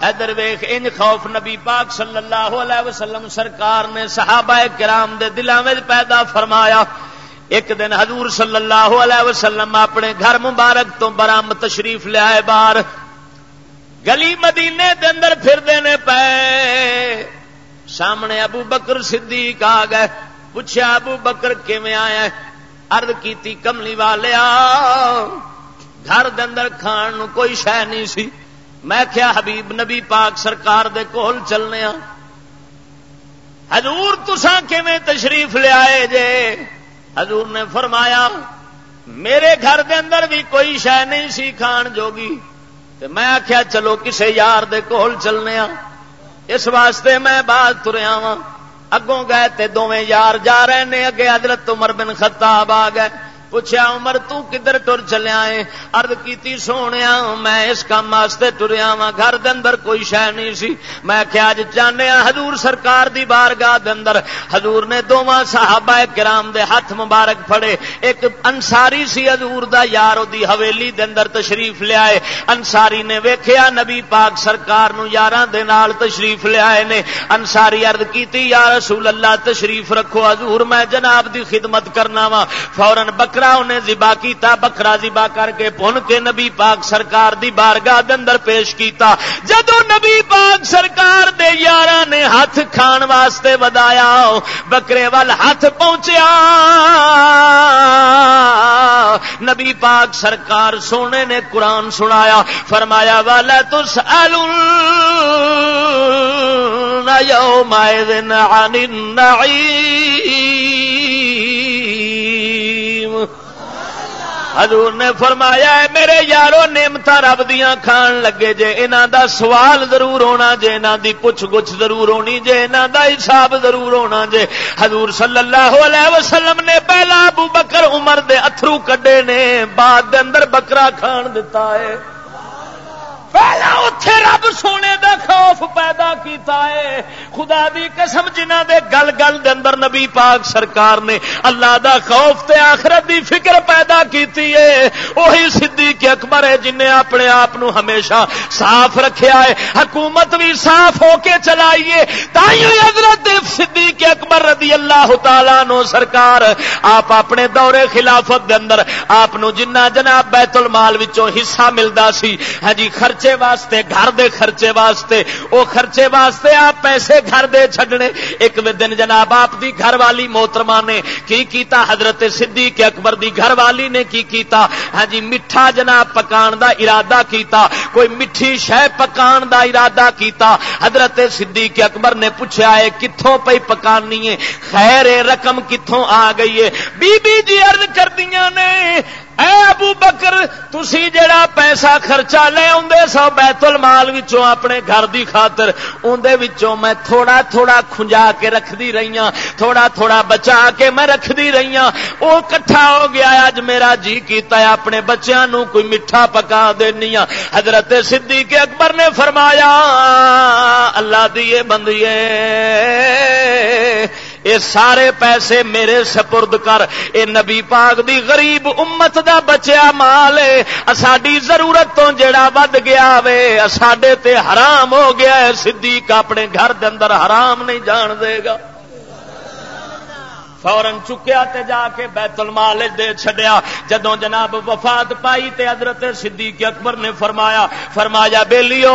ادھر ویخ ان خوف نبی پاک صلی اللہ علیہ وسلم سرکار نے صحابہ کرام دے دلوں میں پیدا فرمایا۔ ایک دن حضور صلی اللہ علیہ وسلم اپنے گھر مبارک تو برام تشریف لیا باہر۔ گلی مدینے دے اندر پھر دینے پے۔ سامنے ابو بکر صدیق آ گئے۔ پوچھا ابو بکر کیویں آیا؟ ارد کیتی، کملی والیا گھر دے اندر کھان کوئی شہ نہیں سی۔ میں کیا حبیب نبی پاک سرکار دے کول چلنے ہاں؟ حضور تساں کیویں تشریف لیا جے؟ حضور نے فرمایا، میرے گھر دے اندر بھی کوئی شہ نہیں سی کھان جوگی۔ تے میں آخیا چلو کسے یار دے کول چلنے آ اس واسطے میں بات تریا وا اگوں گئے تے دونیں یار جا رہے نے، اگے حضرت عمر بن خطاب آ گئے۔ پوچھا، عمر، تو کدھر ٹر چلیا ہے ارد کیتی، سونے، میں اس کام واسطے ٹریا وا گھر دے اندر کوئی شہ نہیں سی. میں کیا اج چاہنے حضور سرکار دی بارگاہ دے اندر. حضور نے دونوں صحابہ کرام دے ہاتھ مبارک پھڑے۔ ایک انصاری سی حضور دا، یار دی حویلی دے اندر تشریف لیا ہے انصاری نے ویکھیا، نبی پاک سرکار نو یاراں دے نال تشریف لیا نے۔ انصاری عرض کیتی، یا رسول اللہ، تشریف رکھو حضور، میں جناب دی خدمت کرنا وا فورن بکرا بکرا انہیں زبا کیتا، بکرا زبا کر کے پن کے نبی پاک سرکار دی بارگاہ دے اندر پیش کیتا۔ جدو نبی پاک سرکار دے یارہ نے ہاتھ کھان واسطے ودایا، بکرے وال ہاتھ پہنچیا۔ نبی پاک سرکار سونے نے قرآن سنایا، فرمایا والا تو سالو یوم حضور نے فرمایا ہے، میرے یارو نعمت رب دیا کھان لگے جے ان دا سوال ضرور ہونا جے ان دی پوچھ گچھ ضرور ہونی جے انہوں دا حساب ضرور ہونا جے۔ حضور صلی اللہ علیہ وسلم نے پہلا ابو بکر عمر دے اترو کڈے نے، بعد دے اندر بکرا کھان دتا ہے۔ پہلا اتے رب سونے دا خوف پیدا کیتا ہے۔ خدا دی قسم جنہ دے گل گل دے اندر نبی پاک سرکار نے اللہ دا خوف تے آخرت دی فکر پیدا کیتی ہے۔ وہی صدیق اکبر ہے جن نے اپنے آپ ہمیشہ صاف رکھیا ہے۔ حکومت بھی صاف ہو کے چلائیے تائیوں حضرت صدیق اکبر رضی اللہ تعالی نو سرکار آپ اپنے دورے خلافت دے اندر آپ جنہ جناب بیت المال وچوں حصہ ملدا سی۔ ہاں جی خرچ خرچے واسطے، گھر دے خرچے واسطے۔ وہ خرچے واسطے آپ پیسے گھر دے چھڈنے۔ ایک دن جناب، آپ دی گھر والی موترما نے کی کیتا؟ حضرت سدھی کے اکبر دی گھر والی نے کی کیتا؟ ہاں جی میٹھا جناب پکان دا ارادہ کیتا۔ کوئی میٹھی شہ پکان دا ارادہ کیتا؟ حضرت سدھی کے اکبر نے پوچھا ہے کتوں پی پکانی ہے؟ خیر رقم کتوں آ گئی ہے؟ بی بی جی ارد کر دیا نے۔ اے ابو بکر، تسی جڑا پیسہ خرچہ لے آدھے سو بیت المال وچوں اپنے گھر دی خاطر وچوں میں تھوڑا تھوڑا کھنجا کے رکھ دی رہی ہوں تھوڑا تھوڑا بچا کے میں رکھ دی رہی ہوں وہ کٹھا ہو گیا اج میرا جی کیتا ہے، اپنے بچیاں نو کوئی میٹھا پکا دینی ہوں حضرت صدیق اکبر نے فرمایا، اللہ دیے بندیے اے سارے پیسے میرے سپرد کر، اے نبی پاک دی غریب امت دا بچیا مال ساری ضرورت تو جڑا ود گیا وے ساڈے تے حرام ہو گیا ہے صدیق اپنے گھر دے اندر حرام نہیں جان دے گا۔ فورن چکیا تے جا کے بیت المال دے چھڈیا۔ جدوں جناب وفات پائی تے حضرت صدیق اکبر نے فرمایا فرمایا، بیلیو،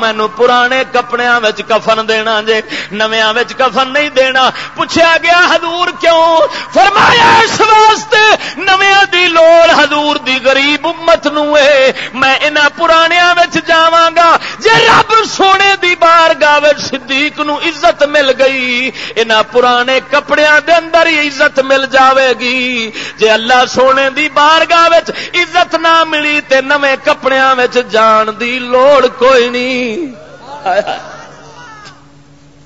مینو پرانے کپڑیاں وچ کفن دینا جے۔ نویاں وچ کفن نہیں دینا۔ پوچھا گیا، حضور کیوں؟ فرمایا، اس واسطے نویاں دی لوڑ حضور دی غریب امت نو اے۔ میں انہاں پرانیاں وچ جاواں گا۔ جے رب سونے دی بارگاہ وچ صدیق نو عزت مل گئی، انہاں پرانے کپڑیاں دے اندر ہی عزت مل جاوے گی جے اللہ سونے دی بارگاہ وچ عزت نہ ملی تے نویں کپڑیاں وچ جان دی لوڑ کوئی نہیں۔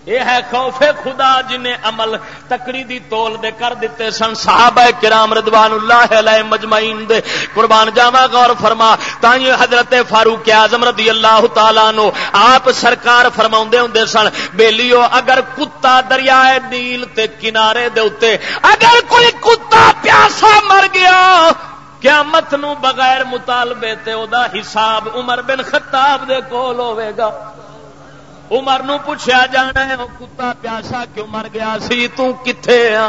یہ ہے خوف خدا جنہیں عمل تکڑی دی تول دے کر دیتے سن، صحابہ کرام رضوان اللہ علیہ مجمعین دے۔ قربان جاوا غور فرما۔ تائیں حضرت فاروق اعظم رضی اللہ تعالی نو آپ سرکار فرماوندے ہوندے سن، بیلیو، اگر کتا دریائے نیل تے کنارے دے اوتے اگر کوئی کتا پیاسا مر گیا، قیامت نو بغیر مطالبے تے او دا حساب عمر بن خطاب دے کول ہوے گا۔ عمر نو پوچھا جانا ہے، وہ کتا پیاسا کیوں مر گیا سی؟ تو کتھے ہاں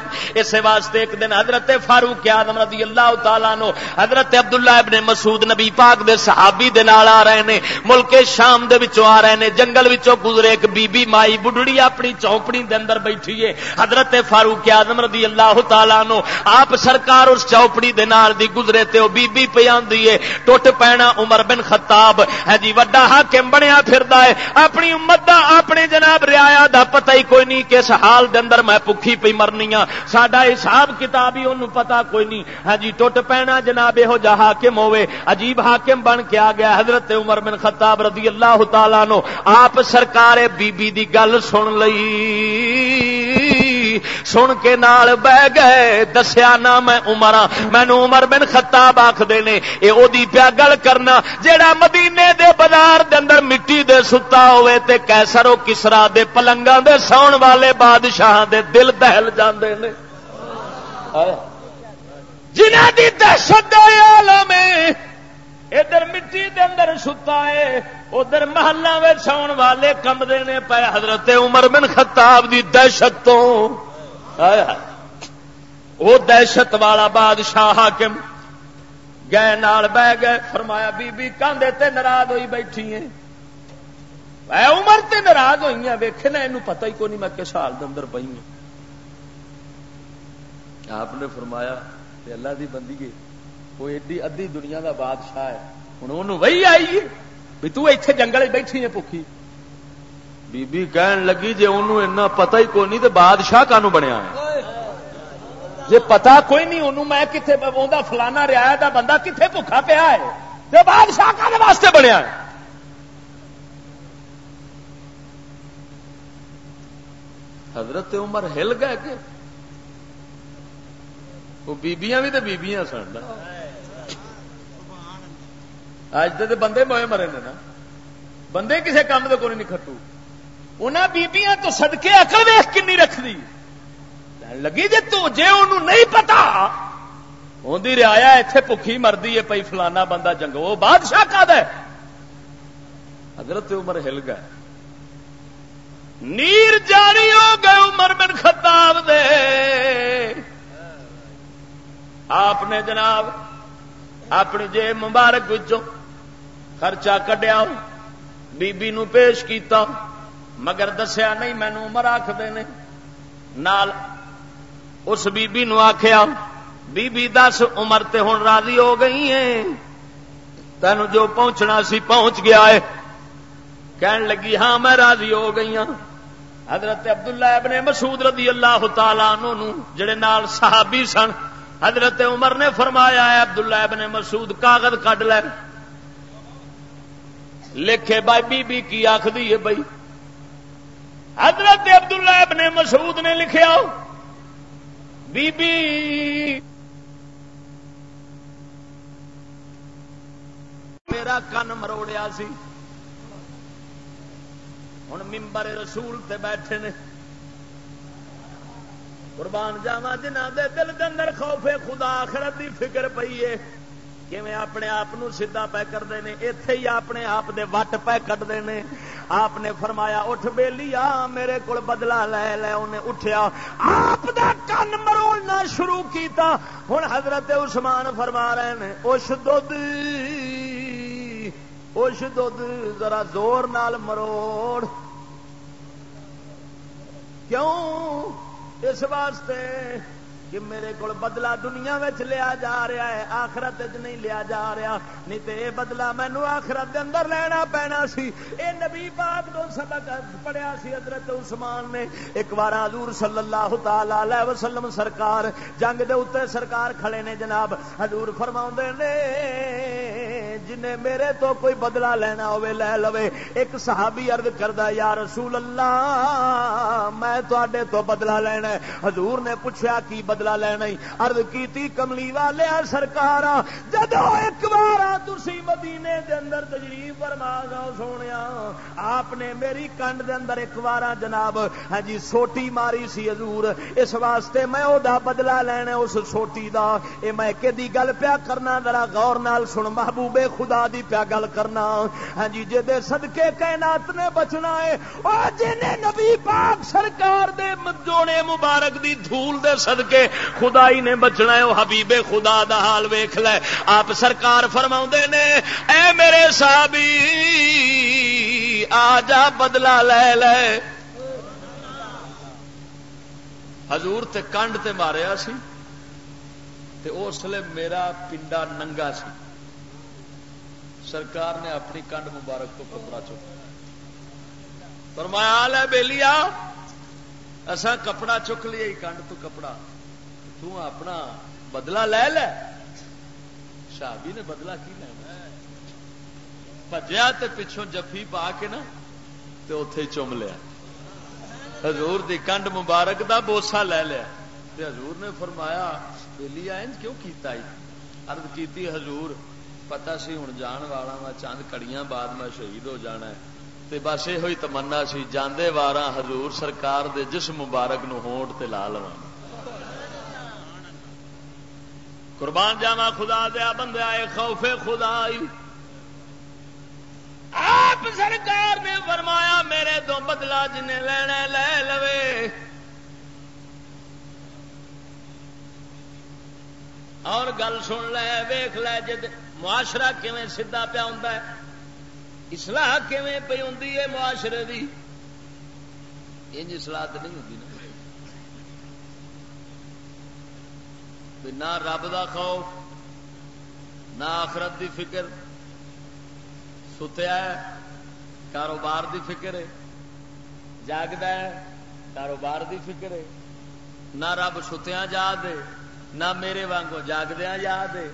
واسطے ایک دن حضرت فاروق آدم رضی اللہ تعالیٰ نو حضرت عبداللہ ابن مسعود نبی پاک دے صحابی دے نال آ رہے نے، ملک شام دے وچوں آ رہے نے، جنگل وچوں گزرے، ایک بی بی مائی بڈڑی اپنی چوپڑی دے اندر بیٹھی ہے۔ حضرت فاروق آدم رضی اللہ تعالیٰ نو آپ سرکار اس چوپڑی دے نال دی گزرے تے او بی بی پہ آندی ہے۔ ٹوٹ پینا عمر بن خطاب۔ ہے جی وڈا حاکم بنیا پھردا ہے۔ اپنی امت دا اپنے جناب ریا دا پتہ ہی کوئی نہیں کس حال دے اندر میں پکھی پی مرنی ہاں۔ ساڈا حساب کتاب ہی انہوں پتہ کوئی نہیں۔ ہاں جی ٹوٹ پینا جناب یہو جا حاکم ہوے عجیب حاکم بن کے آ گیا حضرت عمر بن خطاب رضی اللہ تعالی نو آپ سرکار بی بی دی گل سن لئی۔ سن کے نال بہ گئے، دسیا نہ میں عمر ہاں مینو عمر بن خطاب آخ دینے اے او دی پیا گل کرنا، جیڑا مدینے دے بازار دے اندر مٹی دے ستا ہوئے تے کیسر و کسرا دے پلنگاں دے سون والے بادشاہ دے دل دہل جاندے نے۔ جنہ دی دہشت عالم ادھر مٹی دے اندر ستا ہے، ادھر محلہ ساؤن والے کمدے نے پے حضرت عمر بن خطاب دی دہشت تو۔ وہ دہشت والا بادشاہ حاکم گئے، نال بہ گئے، فرمایا بی بی کاندے تے ناراض ہوئی بیٹھی ہیں۔ اے عمر تے ناراض ہوئی ہیں، ویکھے نا، اینو پتہ ہی کوئی نہیں میں کس حال دے اندر پئی ہوں۔ آپ نے فرمایا اللہ دی بندی ہے وہ ایڈی ادھی دنیا دا بادشاہ ہے۔ ہوں انہوں وہی آئی بھی تو ایتھے جنگل بیٹھی ہے پکی بی بی کہن لگی جی انہوں اتنا پتہ ہی کوئی نہیں تو بادشاہ کانو بنیا ہے۔ جی پتا کوئی نہیں انہوں میں کتنے بوندا فلانا ریا دا بندہ کتنے بھوکا پیا ہے؟ تو بادشاہ کا واسطے بنیا ہے؟ حضرت عمر ہل گئے کہ؟ وہ بیبیاں بھی تو بیبیاں سن اج تو بندے موئے مرے نے نا۔ بندے کسے کام کے کون نہیں کھٹو۔ انہاں بیبیاں تو سدکے اکل ویخ کنی رکھ دی لگی جی تو جے انہوں نہیں پتا اندی ریا اتنے بکھی مردی ہے پی فلانا بندہ جنگ وہ بادشاہ کا دے۔ حضرت عمر ہل گئے۔ نیر جاری ہو گئے عمر بن خطاب دے۔ آپ نے جناب اپنی جی مبارک وچوں خرچہ کڈیا بی بی نو پیش کیتا مگر دسیا نہیں مینو عمر آخر نے نال اس بی بی نو آخیا بی بی دس عمر تے ہوں راضی ہو گئی ہے تین جو پہنچنا سی پہنچ گیا ہے کہن لگی ہاں میں راضی ہو گئی ہوں حضرت عبداللہ ابن مسعود رضی اللہ تعالیٰ عنہ جڑے نال صحابی سن حضرت عمر نے فرمایا ہے عبداللہ ابن مسعود، کاغذ کڈ لے۔ لکھے، بھائی، بی بی کی آخری ہے بھائی۔ حضرت عبداللہ ابن مسعود نے لکھیا، بی بی۔ میرا کن مروڑیا سی۔ ہوں ممبر رسول تے بیٹھے نے۔ قربان جاوا جنہ دے دل دے اندر خوف خدا آخرت دی فکر پئی ہے۔ کیویں اپنے آپ سیدھا پے کرتے ہیں اتے ہی اپنے آپ دے وٹ پے کٹتے ہیں آپ نے فرمایا، اٹھ بے لیا میرے کو بدلا لے لے انہیں اٹھیا۔ آپ دا کن مروڑنا شروع کیتا۔ ہوں حضرت عثمان فرما رہے ہیں اس دودھ اس دودھ، ذرا زور نال مروڑ۔ کیوں؟ اس واسطے کہ میرے کو بدلا دنیا لیا جا رہا ہے، آخرت نہیں لیا جا رہا۔ نہیں تو یہ بدلا مینو آخرت دے اندر لینا پینا سی۔ اے نبی پاک تو سبق پڑھیا سی حضرت عثمان نے، ایک بار حضور صلی اللہ تعالی وسلم سرکار، جنگ دے اتنے سرکار کھڑے نے جناب۔ حضور فرما نے، جنہیں میرے تو کوئی بدلا لینا ہوے لے لو ایک صحابی ارد کردا، یا رسول اللہ، میں تو بدلا لینا حضور نے پوچھا کی بدلا بدلا لینا ارد کی کملی والے سرکار جدو ایک بار تھی مدینے دے اندر تجریف فرما گا سونے آپ نے میری کنڈ دے اندر ایک بار جناب ہاں جی سوٹی ماری سی حضور اس واسطے میں او دا بدلا لینا اس سوٹی دا اے میں کہ گل پیا کرنا ذرا غور نال سن محبوب خدا دی پیا گل کرنا ہاں جی جے دے صدقے کائنات نے بچنا ہے او جنے نبی پاک سرکار دے جوڑے مبارک دی دھول دے صدقے خدائی نے بچنا ہے وہ حبیب خدا دا حال ویخ لے۔ آپ سرکار فرما نے، اے میرے صحابی آ جا بدلا لے لے۔ حضور تے کنڈ تے ماریا سی، تے اس لیے میرا پنڈا ننگا سی۔ سرکار نے اپنی کنڈ مبارک تو کپڑا چکا فرمایا لے بے لیا اصا کپڑا چک لیا کنڈ تو کپڑا۔ تو اپنا بدلا لے لے شابی نے بدلا کی لینا بجیا پچھوں جفی پا کے نا تو اتے چوم لیا حضور دی کنڈ مبارک دا بوسا لے لیا حضور نے فرمایا بہلی آئن کیوں کیتا ہی عرض کیتی حضور پتا سی ہوں جان والا میں چند کڑیاں بعد میں شہید ہو جانا ہے تے بس یہ تمنا سی جاندے وارا حضور سرکار دے جس مبارک نو ہونٹ تے لا لوا قربان جانا خدا دیا بندے آئے، خوف خدا آئی آپ سرکار نے فرمایا، میرے تو بدلا جن لینا لے لو اور گل سن لے ویخ لے جد معاشرہ کیون سیدا پیا ہوں اسلح کیون پی ہوں معاشرے کی جی انج سلاح تو نہیں ہوتی نا۔ نہ رب دا خوف، نہ آخرت دی فکر۔ ستیا ہے، کاروبار دی فکر ہے۔ جاگتا ہے، کاروبار دی فکر ہے۔ نہ رب ستیا یاد ہے، نہ میرے وانگو جاگدیا یاد ہے۔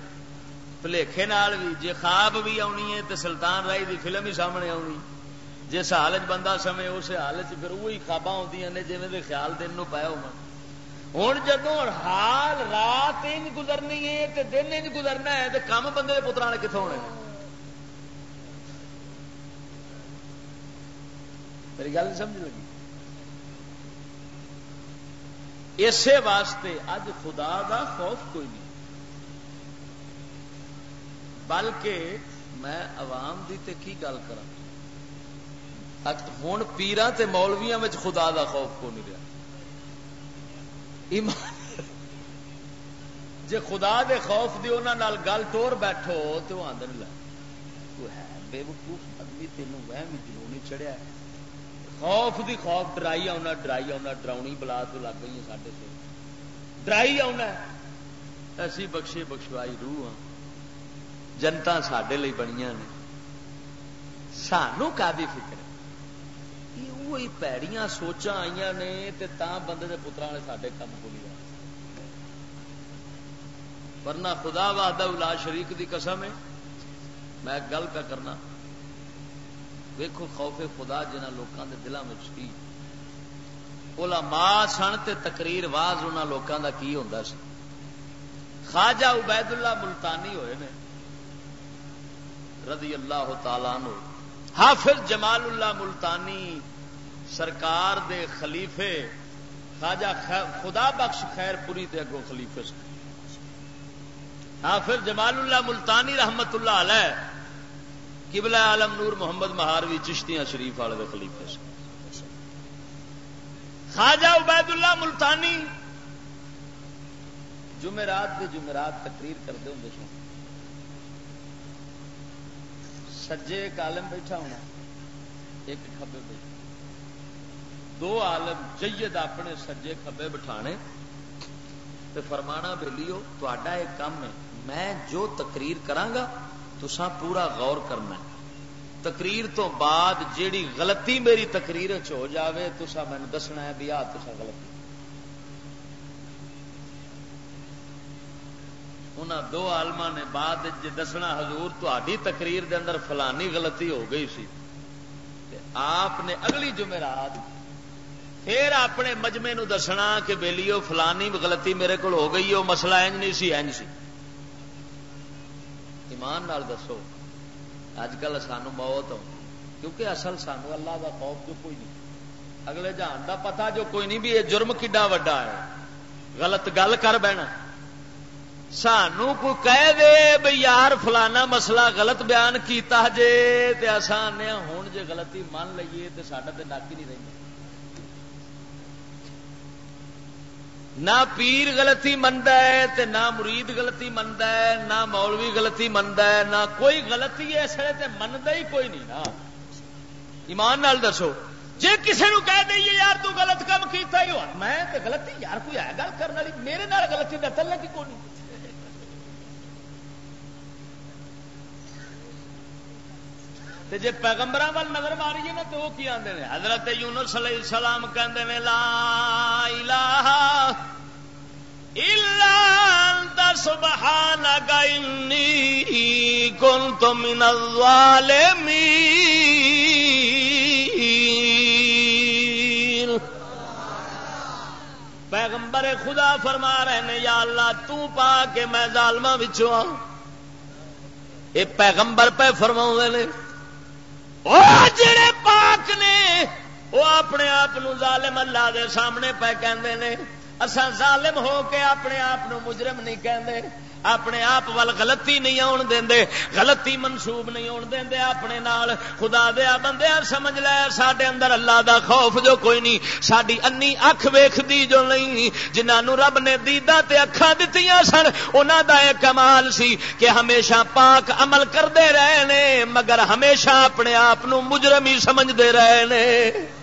پلیکھے نال بھی جی خواب بھی آنی ہے تو سلطان رائی دی فلم ہی سامنے آنی۔ جس حالت بندہ سمے، اس حالت پھر وہی خواب آدی نے جی خیال دن نو پایا ہونا۔ ہوں جدو حال رات انج گزرنی ہے تو دن انج گزرنا ہے تو کم بندے پترا نے کتوں ہونے میری گل نہیں سمجھ لگی؟ اسی واسطے اج خدا دا خوف کوئی نہیں۔ بلکہ میں عوام دی تے کی گل کرا ہوں پیران تے مولویاں خدا دا خوف کو نہیں رہا ایمان جے خدا دے خوف دی انہاں نال گل ٹور بیٹھو تو وہ آدھے لگ تو ہے بے وقوف آدمی تینوں وہم جنونی چڑھیا ہے۔ خوف دی خوف ڈرائی آنا ڈرائی آنا ڈراؤنی بلا تو لگ گئی سڈے سے ڈرائی آنا ایسی بخشے بخشوائی روح ہاں جنتا سڈے لی بنیا نے۔ سانو کا فکر وہی پیڑیاں سوچا آئی نے تا بندے کے پترا نے سارے کام کھولی ورنہ خدا واد شریک دی قسم ہے میں گل کا کرنا ویکو خوف خدا جنہ لوگوں کے دلوں میں سی اولا ماں سن تے تقریر واز ان لوگوں کا کی ہوتا سی خواجہ عبید اللہ ملتانی ہوئے نے رضی اللہ تعالی نو حافظ جمال اللہ ملتانی سرکار دے خلیفے، خواجہ خدا بخش خیر پوری دے اگو خلیفے سے حافظ ہاں، جمال اللہ ملتانی رحمت اللہ علیہ، قبلہ عالم نور محمد مہاروی چشتیاں شریف والے دے خلیفے سے خواجہ عبید اللہ ملتانی، جمعرات کے جمعرات تقریر کرتے ہوں سن۔ سجے ایک عالم بیٹھا ہونا، ایک کھبے بیٹھا۔ دو عالم جید اپنے سجے کھبے بٹھانے تے فرمانا بےلیو تا ایک کام ہے۔ میں جو تقریر کرانگا تسا پورا غور کرنا ہے۔ تقریر تو بعد جیڑی غلطی میری تقریر ہو جاوے تسا میں دسنا ہے بھی آ تسا غلطی۔ انہاں دو آلما نے بعد دسنا، حضور تاری تقریر دے اندر فلانی غلطی ہو گئی سی۔ آپ نے اگلی جمعرات پھر اپنے مجمے نو دسنا کہ بےلیو فلانی غلطی میرے کو ہو گئی وہ مسئلہ انج نہیں سی انج سی۔ ایمان نال دسو اج کل سانو موت کیونکہ اصل سانو اللہ کا خوف جو کوئی نہیں۔ اگلے جان کا پتا جو کوئی نہیں بھی یہ جرم کڈا وڈا ہے۔ غلط گل کر بہنا سانو کو کہہ دے بھائی یار، فلانا مسئلہ غلط بیان کیتا جے، تے آسان ہوں جے غلطی مان لیے تو ساڈا تو نک ہی نہیں رہی۔ نہ پیر غلطی منتا ہے تے نہ مرید غلطی منتا ہے، نہ مولوی غلطی منتا ہے، نہ کوئی غلطی ہے اس تے منتا ہی کوئی نہیں نا۔ ایمان نال دسو جی کسی نو کہہ دئیے، یار تو غلط کام کیتا ہی ہو میں تے غلطی، یار کوئی ہے گل کرنے والی، میرے نال غلطی دا تعلق ہی کوئی نہیں۔ جی پیغمبر وال نظر ماریے نا تو وہ کی آدھے حضرت یونس علیہ السلام کہندے نے، لا الہ الا انت، سبحانک انی کنت من الظالمین۔ پیغمبر خدا فرما رہے نے، یا اللہ تو پا کے میں ظالماں وچوں ہاں یہ پیغمبر پہ فرما نے جڑے پاک نے وہ اپنے آپ ظالم اللہ دے سامنے پہ کہ ظالم ہو کے اپنے آپ مجرم نہیں کہندے۔ اپنے آپ وال غلطی نہیں آن دے غلطی منسوب نہیں آن دے اپنے نال خدا دیا بندے سمجھ لے سڈے اندر اللہ دا خوف جو کوئی نہیں ساری انی اکھ ویخ دی جو نہیں جنہوں رب نے دیدا تے اکھا دتی سن انہوں دا ایک کمال سی کہ ہمیشہ پاک عمل کرتے رہے نے، مگر ہمیشہ اپنے آپ مجرم ہی سمجھتے رہے نے۔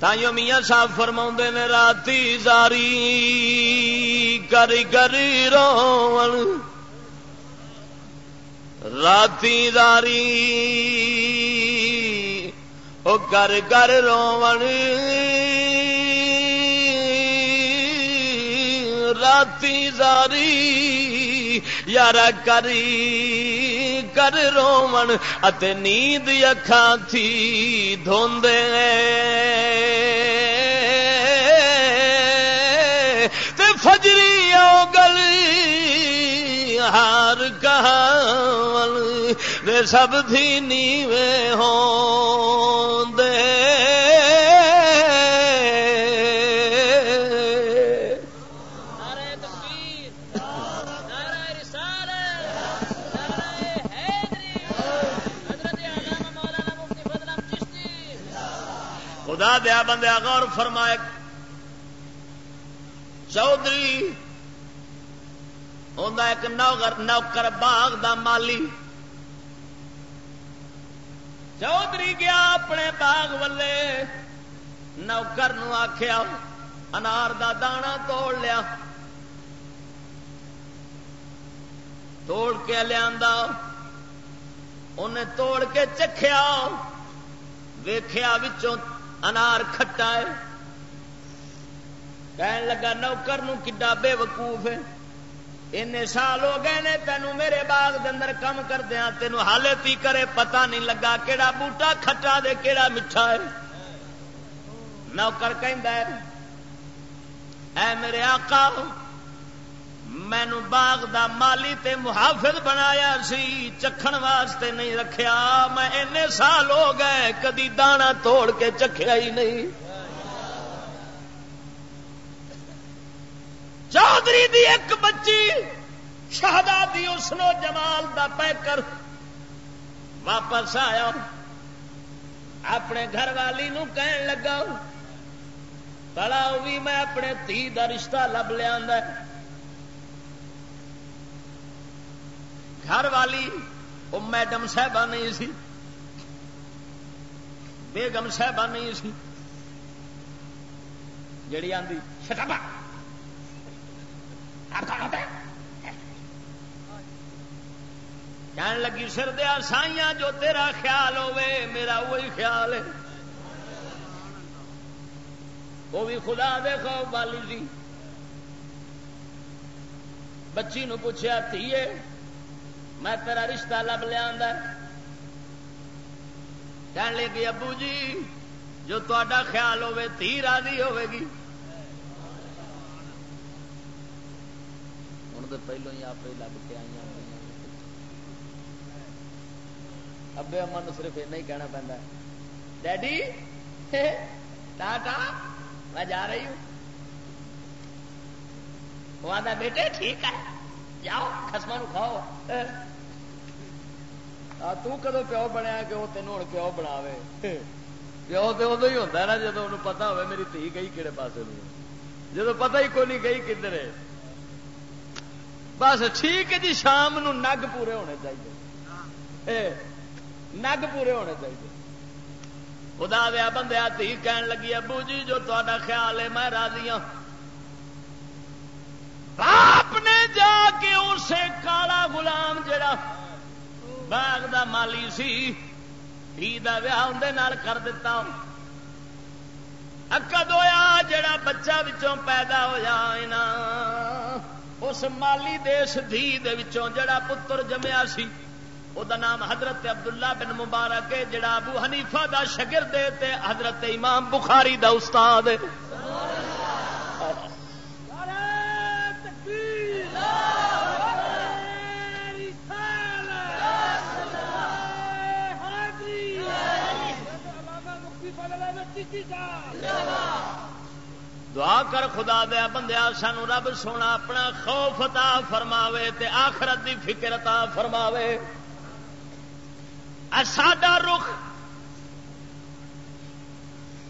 تائیوں میاں صاحب فرما نے راتی زاری کری کری رو راتی داری او کر کر رو راتی زاری یار کری کر رو نیند اکھان تھی دھوندے۔ فجری او گلی ہار سب تھی نیوے ہوں دے خدا دیا بندے غور فرمائے، چودھری ہوں ایک نوکر نوکر باغ دا مالی۔ چودھری گیا اپنے باغ والے۔ نوکر نو آخیا انار دا دانا توڑ لیا۔ توڑ کے لیا انہیں توڑ کے چکھیا۔ ویخیا انار کھٹا ہے۔ کہن لگا، نوکر نو کڈا بے وقوف ہے۔ این سال ہو گئے نے تینوں میرے باغ دے اندر کم کردیا تینوں حالے تی کرے پتا نہیں لگا کیڑا بوٹا کھٹا دے کیڑا میٹھا ہے۔ نوکر کہ اے میرے آقا مینو باغ دا مالی تے محافظ بنایا سی، چکھن واسطے نہیں رکھیا۔ میں این سال ہو گئے، کدی دانا توڑ کے چکھیا ہی نہیں۔ چودھری دی ایک بچی شہدادی اسنو جمال دا پیکر واپس آیا۔ اپنے گھر والی نو کہن لگا بڑا بھی میں اپنے تھی کا رشتہ لب لیا گھر والی وہ میڈم صاحبہ نہیں سی، بیگم صاحبہ نہیں سی، جڑی آدھی شٹابا کہنے لگی سر دیا سائیاں جو تیرا خیال ہوے میرا وہی خیال ہے۔ وہ بھی خدا دے خوف والی سی۔ بچی نو پوچھا تھیے میں تیرا رشتہ لب لیا کہنے لگی، ابو جی جو تا خیال ہوے تھی راضی ہوے گی۔ تو پہلو ہی آپ لگ کے آئی ابے اما صرف ایسا ہی کہنا پہنتا ہے۔ ڈیڈی، ٹاٹا، میں جا رہی ہوں۔ وہ آتا بیٹے، ٹھیک ہے۔ جاؤ خسما نو کھاؤ۔ تدو پیو بنیا کہ وہ تینوں ہوں پیو بنا پیو تو ادو ہی ہوتا ہے نا جب انہوں پتا ہو میری تھی گئی کہڑے پاس جب پتا ہی کوئی نہیں گئی کدھر بس ٹھیک ہے جی شام نو نگ پورے ہونے چاہیے۔ نگ پورے ہونے چاہیے۔ خدا دیا بندے تھی کہن لگی، ابو جی جو تا خیال ہے، میں راضی ہوں آپ نے جا کے اسے کالا گلام جڑا باغ دا مالی سی، دھی دا ویاہ اندر کر دیتا اکد ہوا جڑا بچہ وچوں پیدا ہوا اس مالی دیش دھی دے وچوں جڑا پتر جمیا سی وہ نام حضرت عبداللہ بن مبارک ہے، جڑا ابو حنیفہ دا شگرد تے حضرت امام بخاری دا استاد دعا کر خدا دیا بندیا، سانو رب سونا اپنا خوف تا فرماوے تے آخرت دی فکر تا فرماوے۔ ساڈا رخ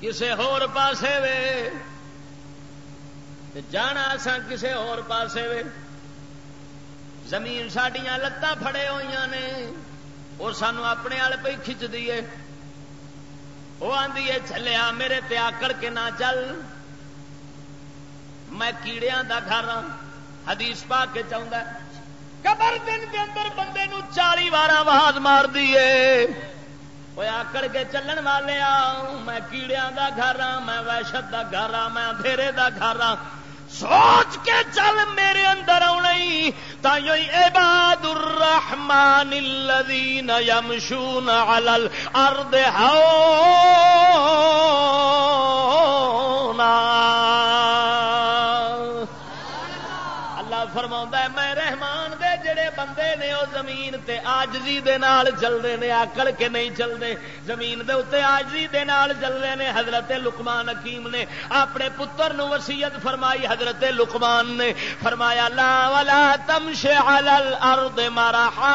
کسے ہور پاسے وے۔ جانا سا کسے ہور پاسے وے۔ زمین سڈیا لتاں فڑے ہوئی نے وہ سانو اپنے پہ کھچ دیے وہ آدھی چلیا میرے تے آکڑ کے نہ چل۔ میں کیڑیاں دا گھر ہاں حدیث پا کے چاہتا قبر دن کے اندر بندے نو چالی وار آواز مار دیے وہ آکڑ کے چلن والے آ، میں کیڑیاں دا گھر ہاں میں وحشت دا گھر ہاں میں اندھیرے دا گھر ہاں۔ سوچ کے چل میرے اندر آئی تھی عباد الرحمن الذین یمشون علی الارض ہونا فرما میں رحمان بندے نے وہ زمین تے آجزی دے نال چلتے ہیں آکڑ کے نہیں چلتے زمین دے اتنے آجزی دے نال چلتے ہیں حضرت لکمان حکیم نے۔ اپنے پتر نو وسیعت فرمائی حضرت لکمان نے۔ فرمایا، لا ولا تمش علی الارض مرحا۔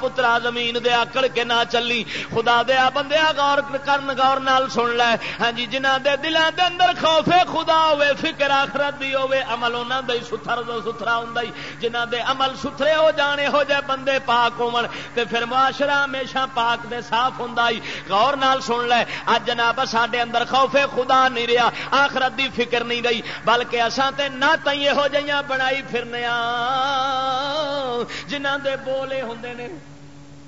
پترا، زمین دے آکڑ کے نہ چلی۔ خدا دیا بندیا غور کرن، غور نال سن لے۔ ہاں جی جنہ دے دلان دے اندر خوف خدا ہوے فکر آخرت دی ہوے عمل انہاں دا ستھر ستھرا ہوں جنہ دے عمل ستھرے ہو جانے، ہو جائے بندے پاک ہون تے پھر معاشرہ ہمیشہ پاک دے صاف ہوں غور نال سن لے اج جناب سڈے اندر خوف خدا نہیں رہا آخرت دی فکر نہیں رہی، بلکہ اصا تے نہ تھی یہو جہاں بنائی پھرنے جنہ دے بولے ہوں نے،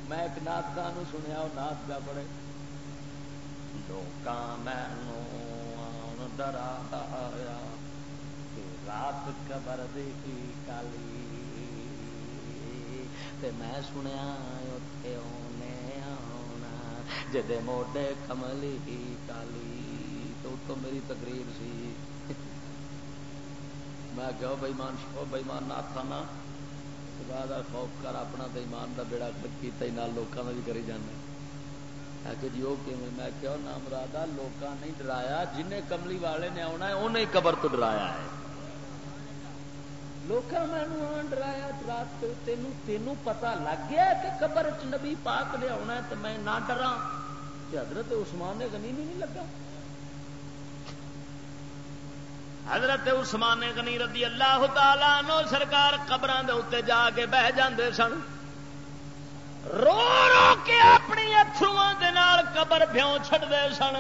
میں ایک نات کا سنیا وہ نات کا بڑے لوکاں میں ڈرا رات قبر دی کالی تے میں سنیا اتے اونے آنا جدے موڈے کملی کالی تو تو میری تقریر سی میں کہ بھائی مان شو بھائی مان نہ کھانا خدا دا خوف کر اپنا تو ایمان دا بیڑا کٹ کیتا ہی نال لوکاں دا بھی کری جانا کہ جی وہ میں کہو نام رادا لوکاں نہیں ڈرایا جن کملی والے نے آنا ہے انہیں قبر تو ڈرایا ہے لوگ میں ڈرایا رات تینوں تینوں پتا لگ گیا کہ قبر چ نبی پاک لیا تو میں نہ ڈرا حضرت عثمان نے گنی نہیں لگا حضرت عثمان غنی رضی اللہ تعالی نو سرکار قبر اتنے جا کے بہ جاندے سن رو رو کے اپنی اترو قبر بھیوں چھڑتے سن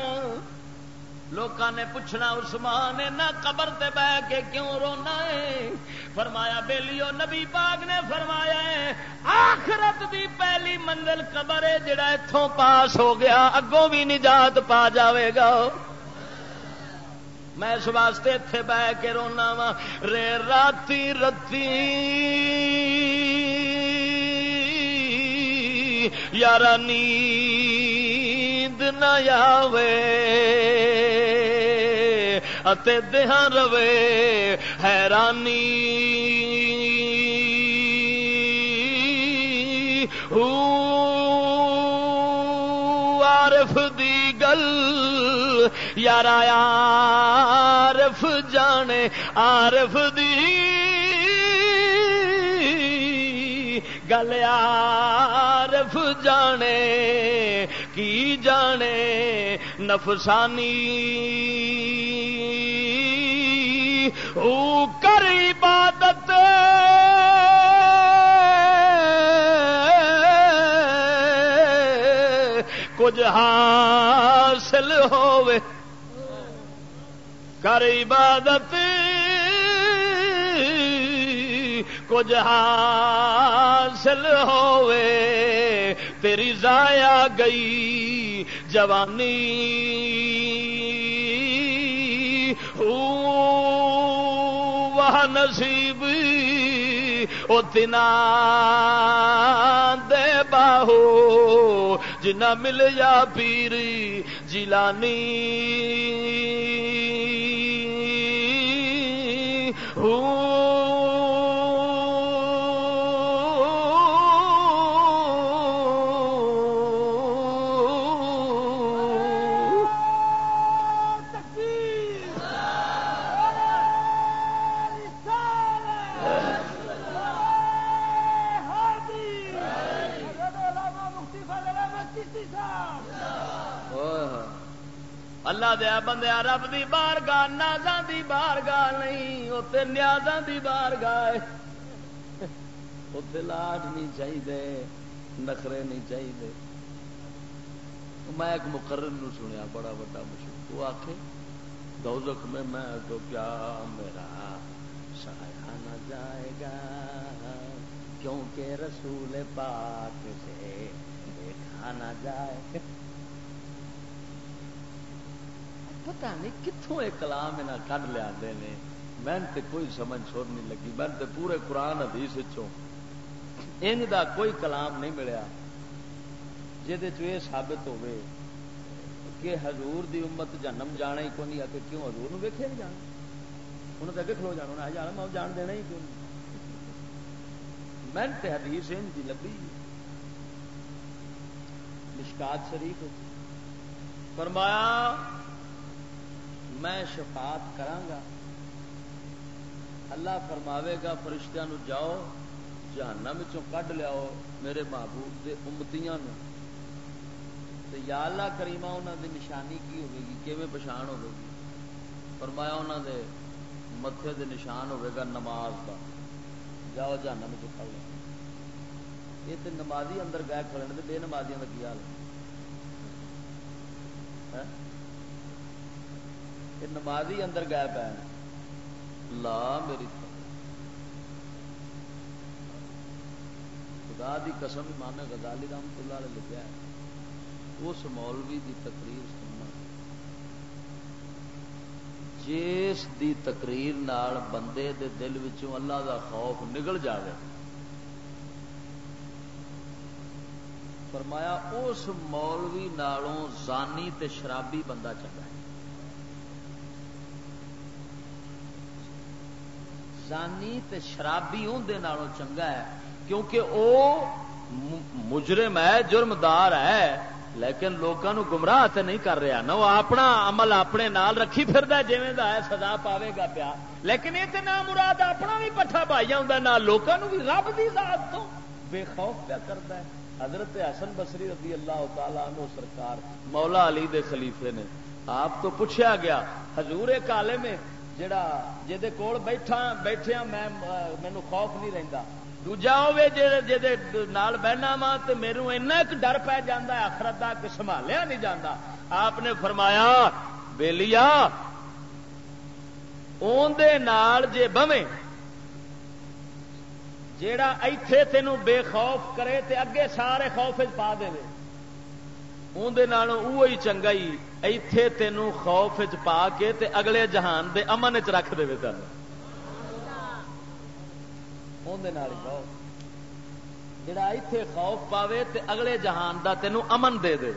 لوکاں نے پوچھنا، عثمان نہ قبر تے بہ کے کیوں رونا ہے؟ فرمایا، بیلیو نبی پاک نے فرمایا ہے، آخرت دی پہلی منزل قبر ہے، جڑا اتوں پاس ہو گیا، اگوں بھی نجات پا جاوے گا۔ میں اس واسطے اتے بہ کے رونا وا رے راتی رتی۔ یار نیند نہ آوے اتے دہاں روے حیرانی۔ عارف دی گل یار عارف جانے، عارف دی گل، عارف جانے۔ کی جانے نفسانی کر عبادت کچھ حاصل ہوے کر عبادت کچھ حاصل ہوے تیری ضائع گئی جوانی۔ نصیب، او تنا دے باہو۔ جنا مل یا پیری جیلانی۔ اللہ دیا رب دی بار گاہ نازاں دی بار گاہ نہیں اتنے نیازاں دی بار گاہ اتنے لاڈ نہیں چاہیے نخرے نہیں چاہیے میں ایک مقرر نو سنیا، بڑا بڑا مشہور وہ آخ دوزخ میں میں تو کیا میرا سایہ نہ جائے گا؟ کیونکہ رسول پاک سے دیکھا نہ جائے۔ گا پتا نہیں کتوں یہ کلام یہاں کھ لیا میں کوئی سمجھ سر نہیں لگی۔ میں پورے قرآن حدیث ان دا کوئی کلام نہیں ملیا یہ ثابت ہوئے کہ حضور دی امت جنم جانا ہی کون کہ کیوں حضور نو نہیں جانا؟ انہوں نے اگے کھلو جانا انہیں جانا میں جان دینا ہی کیوں میں حدیث ان کی لبھی۔ مشکات شریف۔ فرمایا میں شفاعت کرانگا اللہ فرماوے گا فرشتہ نو جاؤ، جہنم چوں کڈ لیاؤ میرے محبوب دے امتیاں نو۔ تے یا اللہ کریمہ انہوں دی نشانی کی ہوگی؟ گی کیویں پچھان ہوگی؟ گی فرمایا انہوں دے متھے دے نشان ہوئے گا نماز کا جاؤ جہنم چ کھڑ لو یہ تے نمازی اندر گئے کھڑے تے بے نمازیاں کا کی حال ہے؟ ہاں؟ کہ نمازی اندر گئے پے لا میری خدا دی قسم امام غزالی رحمت اللہ نے لکھا ہے۔ اس مولوی دی تقریر سننا۔ جس دی تقریر نال بندے دے دل وچوں اللہ دا خوف نگل جاوے۔ فرمایا اس مولوی نالوں زانی تے شرابی بندہ چنگا ہے۔ زانی تے شرابی اندر چنگا ہے، کیونکہ او مجرم ہے، جرمدار ہے، لیکن لوگوں گمراہ تے نہیں کر رہا۔ نہ وہ اپنا عمل اپنے نال رکھی پھر جی سزا پاوے گا پیا۔ لیکن یہ نہ مراد اپنا بھی پٹھا پائی نہ لوگوں بھی رب کی ذات تو بے خوف پیا کرتا ہے۔ حضرت حسن بصری رضی اللہ تعالیٰ عنہ سرکار، مولا علی دے خلیفے نے آپ تو پوچھا گیا، حضور کالے میں جڑا جہد کول بیٹھا بیٹھیا میں مینو خوف نہیں رہتا دوجا ہوے نال بہنا وا تو میرے اینا ایک ڈر پی جا آخرت کا کہ سنبھالیا نہیں جانا آپ نے فرمایا بےلیا اندر جے بویں جیڑا ایتھے تینوں بے خوف کرے تے اگے سارے خوف پا دے اندر وہی چنگا ہی ایتھے تینوں خوف پا کے تے اگلے جہان دے امن چ رکھ دے تین جڑا اتے خوف پاوے تے اگلے جہان دا تینوں امن دے دے۔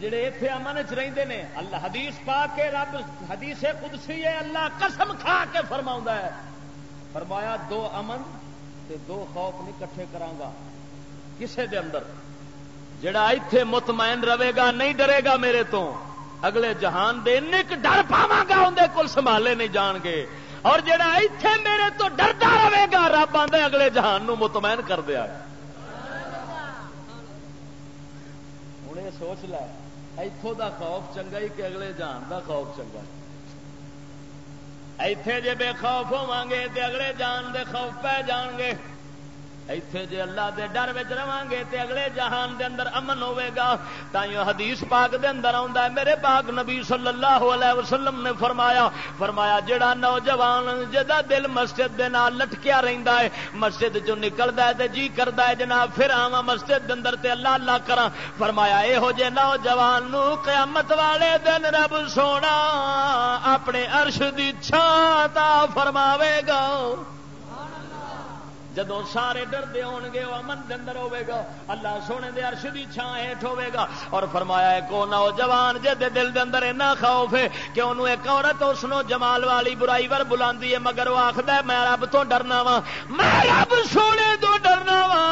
جڑے اتے امن چ رہتے ہیں اللہ حدیث پا کے رب حدیث قدسی ہے، اللہ قسم کھا کے فرما ہے۔ فرمایا، دو امن تے دو خوف نہیں کٹھے کرانگا۔ کسے دے اندر۔ جڑا اتے مطمئن رہے گا، نہیں ڈرے گا میرے تو، اگلے جہان دے نک ڈر پاوا گا اندر کول سنبھالے نہیں جان گے۔ اور جڑا ایتھے میرے تو ڈردا رہے گا، رب آدھے اگلے جہان نو مطمئن کر دیا ہوں یہ سوچ لے اتوں دا خوف چنگا ہی کہ اگلے جہان دا خوف چنگا ایتھے جے بے خوف ہوا گے تے اگلے جان دے خوف پہ جان گے۔ ایتھے جے اللہ دے ڈر وچ رواں گے تے اگلے جہان دے اندر امن ہوے گا تائیوں حدیث پاک دے اندر آوندا ہے، میرے پاک نبی صلی اللہ علیہ وسلم نے فرمایا فرمایا جڑا نوجوان جدا دل مسجد دے نال لٹکیا رہندا ہے، مسجد جو نکلدا ہے تے جی کردا ہے جناب، پھر آواں مسجد دے اندر تے اللہ اللہ کراں۔ فرمایا اے ہو جے نوجوان نو قیامت والے دن رب سونا اپنے عرش دی چھاں تا فرماوے گا۔ جدو سارے ڈردے ہون گے، وہ امن دے اندر ہوے گا، اللہ سونے دے عرش دی چھاں ہیٹھ ہوے گا۔ اور فرمایا ہے کو نوجوان جے دے دل دے اندر اینا خوف ہے کہ انہوں ایک عورت اس نو جمال والی برائی ور بلاندی ہے، مگر وہ آکھدا ہے، میں رب تو ڈرنا وا میں رب سونے تو ڈرنا وا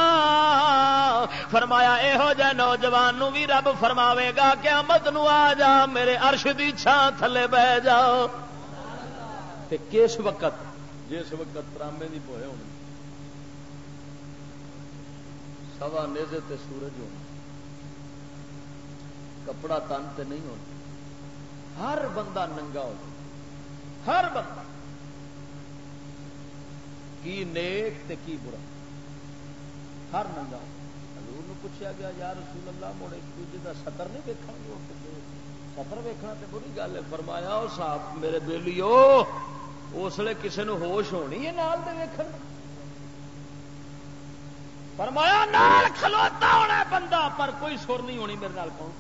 فرمایا اے ہو جائے نوجوان نو بھی رب فرماوے گا، قیامت نو آ جا، میرے عرش دی چھاں تھلے بہ جاؤ تے کس وقت؟ جس وقت ترامے دی پوئے ہونے سوا نیزے تے سورج ہونا کپڑا تن تے نہیں ہونا ہر بندہ ننگا ہو ہر بندہ۔ کی نیک تے کی برا۔ ہر ننگا ہو حضور نے پوچھا گیا، یا رسول اللہ موڑ ایک دوجے کا سطر نہیں دیکھا گے؟ سطر ویکنا تے بری گل ہے۔ فرمایا وہ صاحب، میرے بیلی اس لیے کسی نے ہوش ہونی ہے نال دے ویکھن؟ فرمایا، نال کھلوتا ہونا بندہ، پر کوئی سر نہیں ہونی میرے نال کون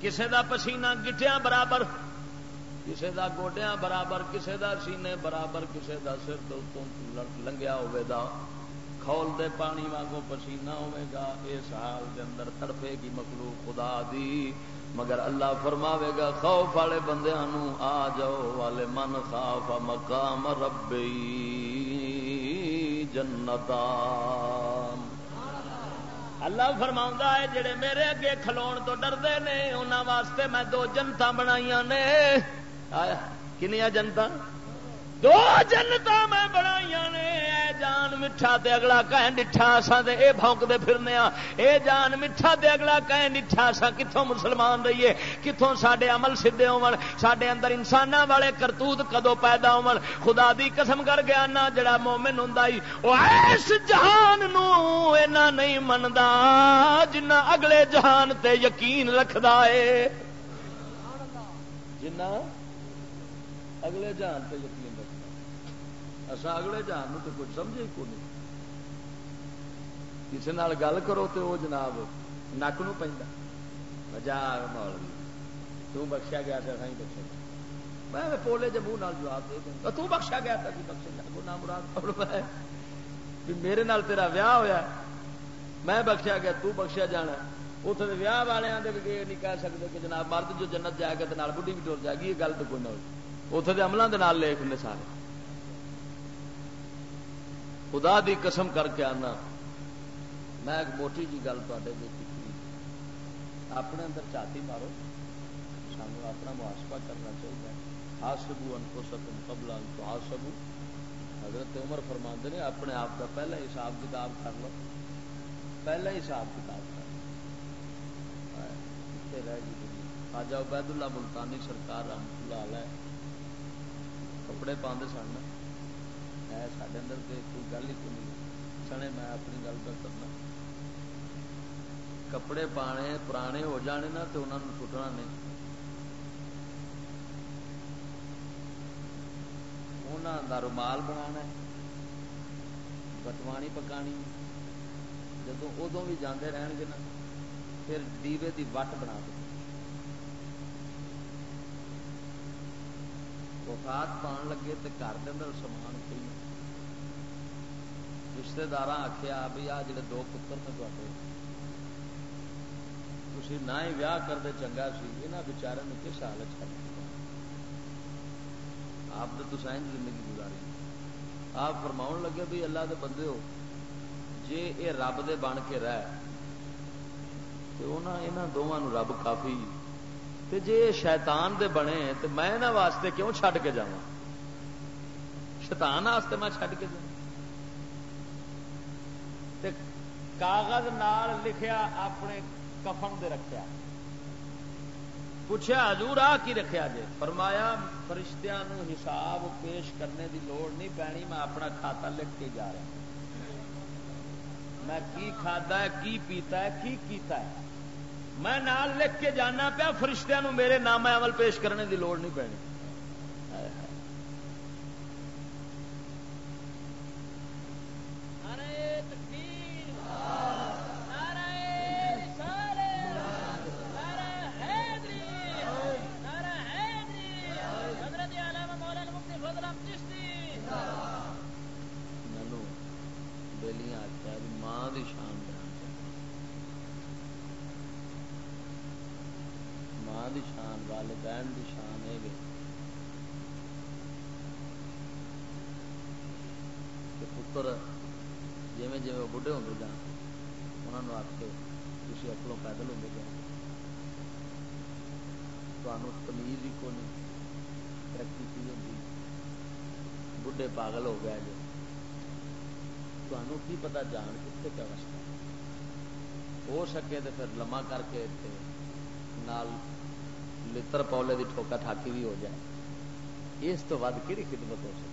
کسے دا پسینہ گٹیا برابر، کسے دا گوڈیا برابر، کسے دا سینے برابر، کسے دا سر تو لنگیا ہوے دا۔ کھول دے پانی وانگو پسینہ ہوے گا۔ اس حال دے اندر تڑپے گی مخلوق خدا دی۔ مگر اللہ فرماوے گا، خوف والے بندیاں آ جاؤ، والے من خوف مقام ربی۔ جنتان۔ اللہ فرما ہے، جڑے میرے اگے کھلو تو ڈردے نے انہوں واسطے میں دو جنتا بنائی نے۔ کنیا جنتا دو جنتا میں بنائی نے، اے جان میٹھا تے اگلا کہ ڈٹھا سا تے اے بھونکتے پھرنے ہاں اے جان میٹھا تے اگلا کہ ڈٹھا سا کتوں مسلمان رہیے؟ کتوں سڈے عمل سیدے ہون؟ سڈے اندر انسان والے کرتوت کدو پیدا ہون؟ خدا دی قسم کر گیا نا جڑا مومن ہوں وہ اس جہان نو اینا نہیں منتا جنہ اگلے جہان تے یقین رکھدا ہے جنہ اگلے جہان تے یقین اصا اگلے جان تو کچھ سمجھے کو نہیں۔ کسی گل کرو تو وہ جناب نک نو پہ جا مولوی تو بخشیا گیا تھا سائی بخشا میں پولے جب منہ جواب دے دوں تو بخشا گیا تھا جی بخشا نام مراد بھی میرے نال تیرا ویاہ ہویا میں بخشیا گیا تو بخشیا جانا اتنے کے ویاہ والوں والے یہ نہیں کہہ سکتے کہ جناب مرد جو جنت جائے گا تو بڑھی بھی ٹر جائے گی، یہ گل تو کوئی نہ ہوئی اتنے کے عملوں کے نال لے سارے۔ خدا دی قسم کر کے آنا۔ میں ایک موٹی جی گل تے اپنے اندر چاتی مارو۔ سانو اپنا محاسبہ کرنا چاہیے۔ ہا سبو ان کو سکم قبل تو ہا حضرت عمر فرما نے، اپنے آپ کا پہلا حساب کتاب کر لو۔ پہلا حساب کتاب کر لو۔ خاجا جی عبید اللہ ملتانی سرکار رحمت اللہ علیہ۔ کپڑے پاندے سن ہے سڈے اندر کوئی گل ہی نہیں سنے میں اپنی گل کر کرنا کپڑے پانے پرانے ہو جانے نا تو انہوں نے سٹنا نہیں انہوں کا رومال بنا بٹوانی پکانی جدو ادو بھی جانے رہن گے نا پھر دیوے دی وٹ بنا دیں وفات پان لگے تو گھر کے اندر سامان کوئی رشتے دار آخیا بھی آ جڑے دو پتر نے تھی نہ ہی ویاہ کرتے چنگا سی یہاں بچار کس حالت چل آپ نے تو سائن زندگی گزاری۔ آپ فرما لگے بھی اللہ دے بندے ہو جی یہ رب دے بن کے رہ دونوں رب کافی، تے جے شیطان دے بنے تو میں واسطے کیوں چھڈ کے جا شیطان واسطے میں چھڈ کے جا کاغذ نال لکھیا، اپنے کفن دے رکھیا۔ پوچھا حضور آ کی رکھیا جے؟ فرمایا، فرشتیاں نو حساب پیش کرنے دی لوڑ نہیں پینی، میں اپنا کھاتا لکھ کے جا رہا میں کی کھادا ہے، کی پیتا ہے، کی کیتا ہے؟ میں نال لکھ کے جانا پیا فرشتہ نو میرے نام عمل پیش کرنے دی لوڑ نہیں پینی۔ دی کو نہیں ترقی کی ہوتی جی۔ بڈھے پاگل ہو گیا جو۔ تمہوں کی پتا جان کتنے کا رستہ ہو سکے تو پھر لما کر کے نال لڑ پولے کی ٹھوکا ٹھاکی بھی ہو جائے۔ اس تو ود کہڑی خدمت ہو سکے؟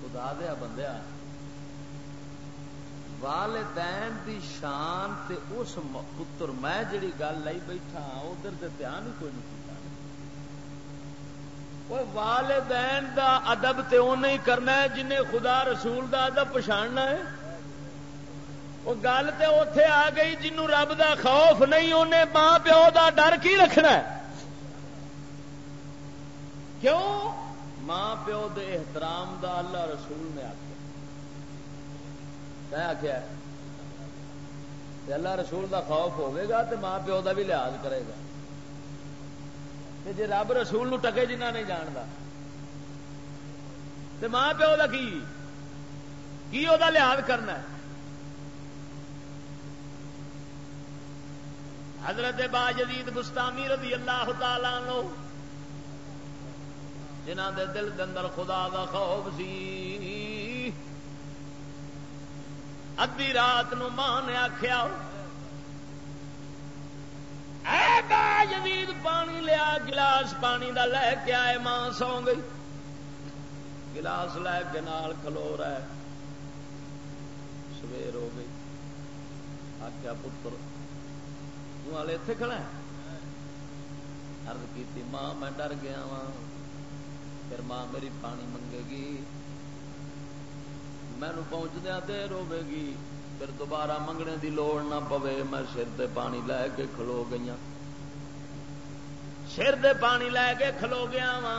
خدا دیا بندیا والدین دی شان تے اس پتر میں جڑی گل لائی بیٹھا ہاں، ادھر دھیان ہی کوئی نہیں والدین دا ادب تے نہیں کرنا ہے، جنہیں خدا رسول دا ادب پچھاڑنا ہے۔ وہ گل تے اتے آ گئی جنوں رب دا خوف نہیں انہیں ماں پیو دا ڈر کی رکھنا ہے؟ کیوں؟ ماں پیو دے احترام دا اللہ رسول نے آخیا کیا آخیا اللہ رسول دا خوف ہوگا تو ماں پیو دا بھی لحاظ کرے گا۔ کہ جی رب رسول ٹکے جنہ نہیں جانتا تو ماں پیو کا کی؟ وہ لحاظ کرنا ہے؟ حضرت با جدید گستامی رضی اللہ تعالی لو جنہ دے دل کے اندر خدا کا خوف سی۔ ادی رات نو ماں نے آخیا یزید پانی لیا گلاس پانی دا لے کے آئے ماں سو گئی گلاس لے کے نال کھلو رہا سویر ہو گئی آخیا پتر والے اتے کھڑا ارد کی ماں میں ڈر گیا وا پھر ماں میری پانی منگے گی مینو پہنچدیا دیر ہوے گی پھر دوبارہ منگنے دی لوڑ نہ پوے، میں سر دے پانی لے کے کھلو گئی سر دے پانی لے کے کھلو گیا وا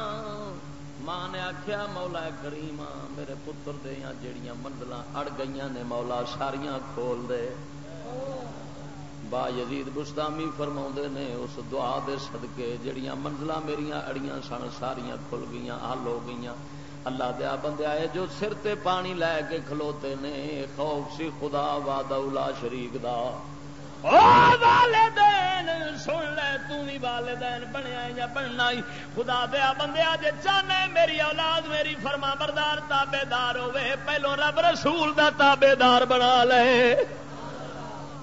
ماں نے آخیا مولا کریم میرے پتر دیا جڑیاں منزل اڑ گئی نے، مولا ساریاں کھول دے۔ با یزید گستامی فرما نے، اس دعا دے صدقے جڑیاں منزل میرا اڑیاں سن، ساریاں کھل گئی حل ہو گئی اللہ دیا بندے آئے جو سر تے پانی لے کے کھلوتے نے، خوف سی خدا واد شریک دا۔ والدین، سن لے تھی والدین بنیا یا بننا ہی۔ خدا دیا بندے جی چاہنے میری اولاد میری فرما بردار تابے دار ہوے پہلو رب رسول دا تابے دار بنا لے۔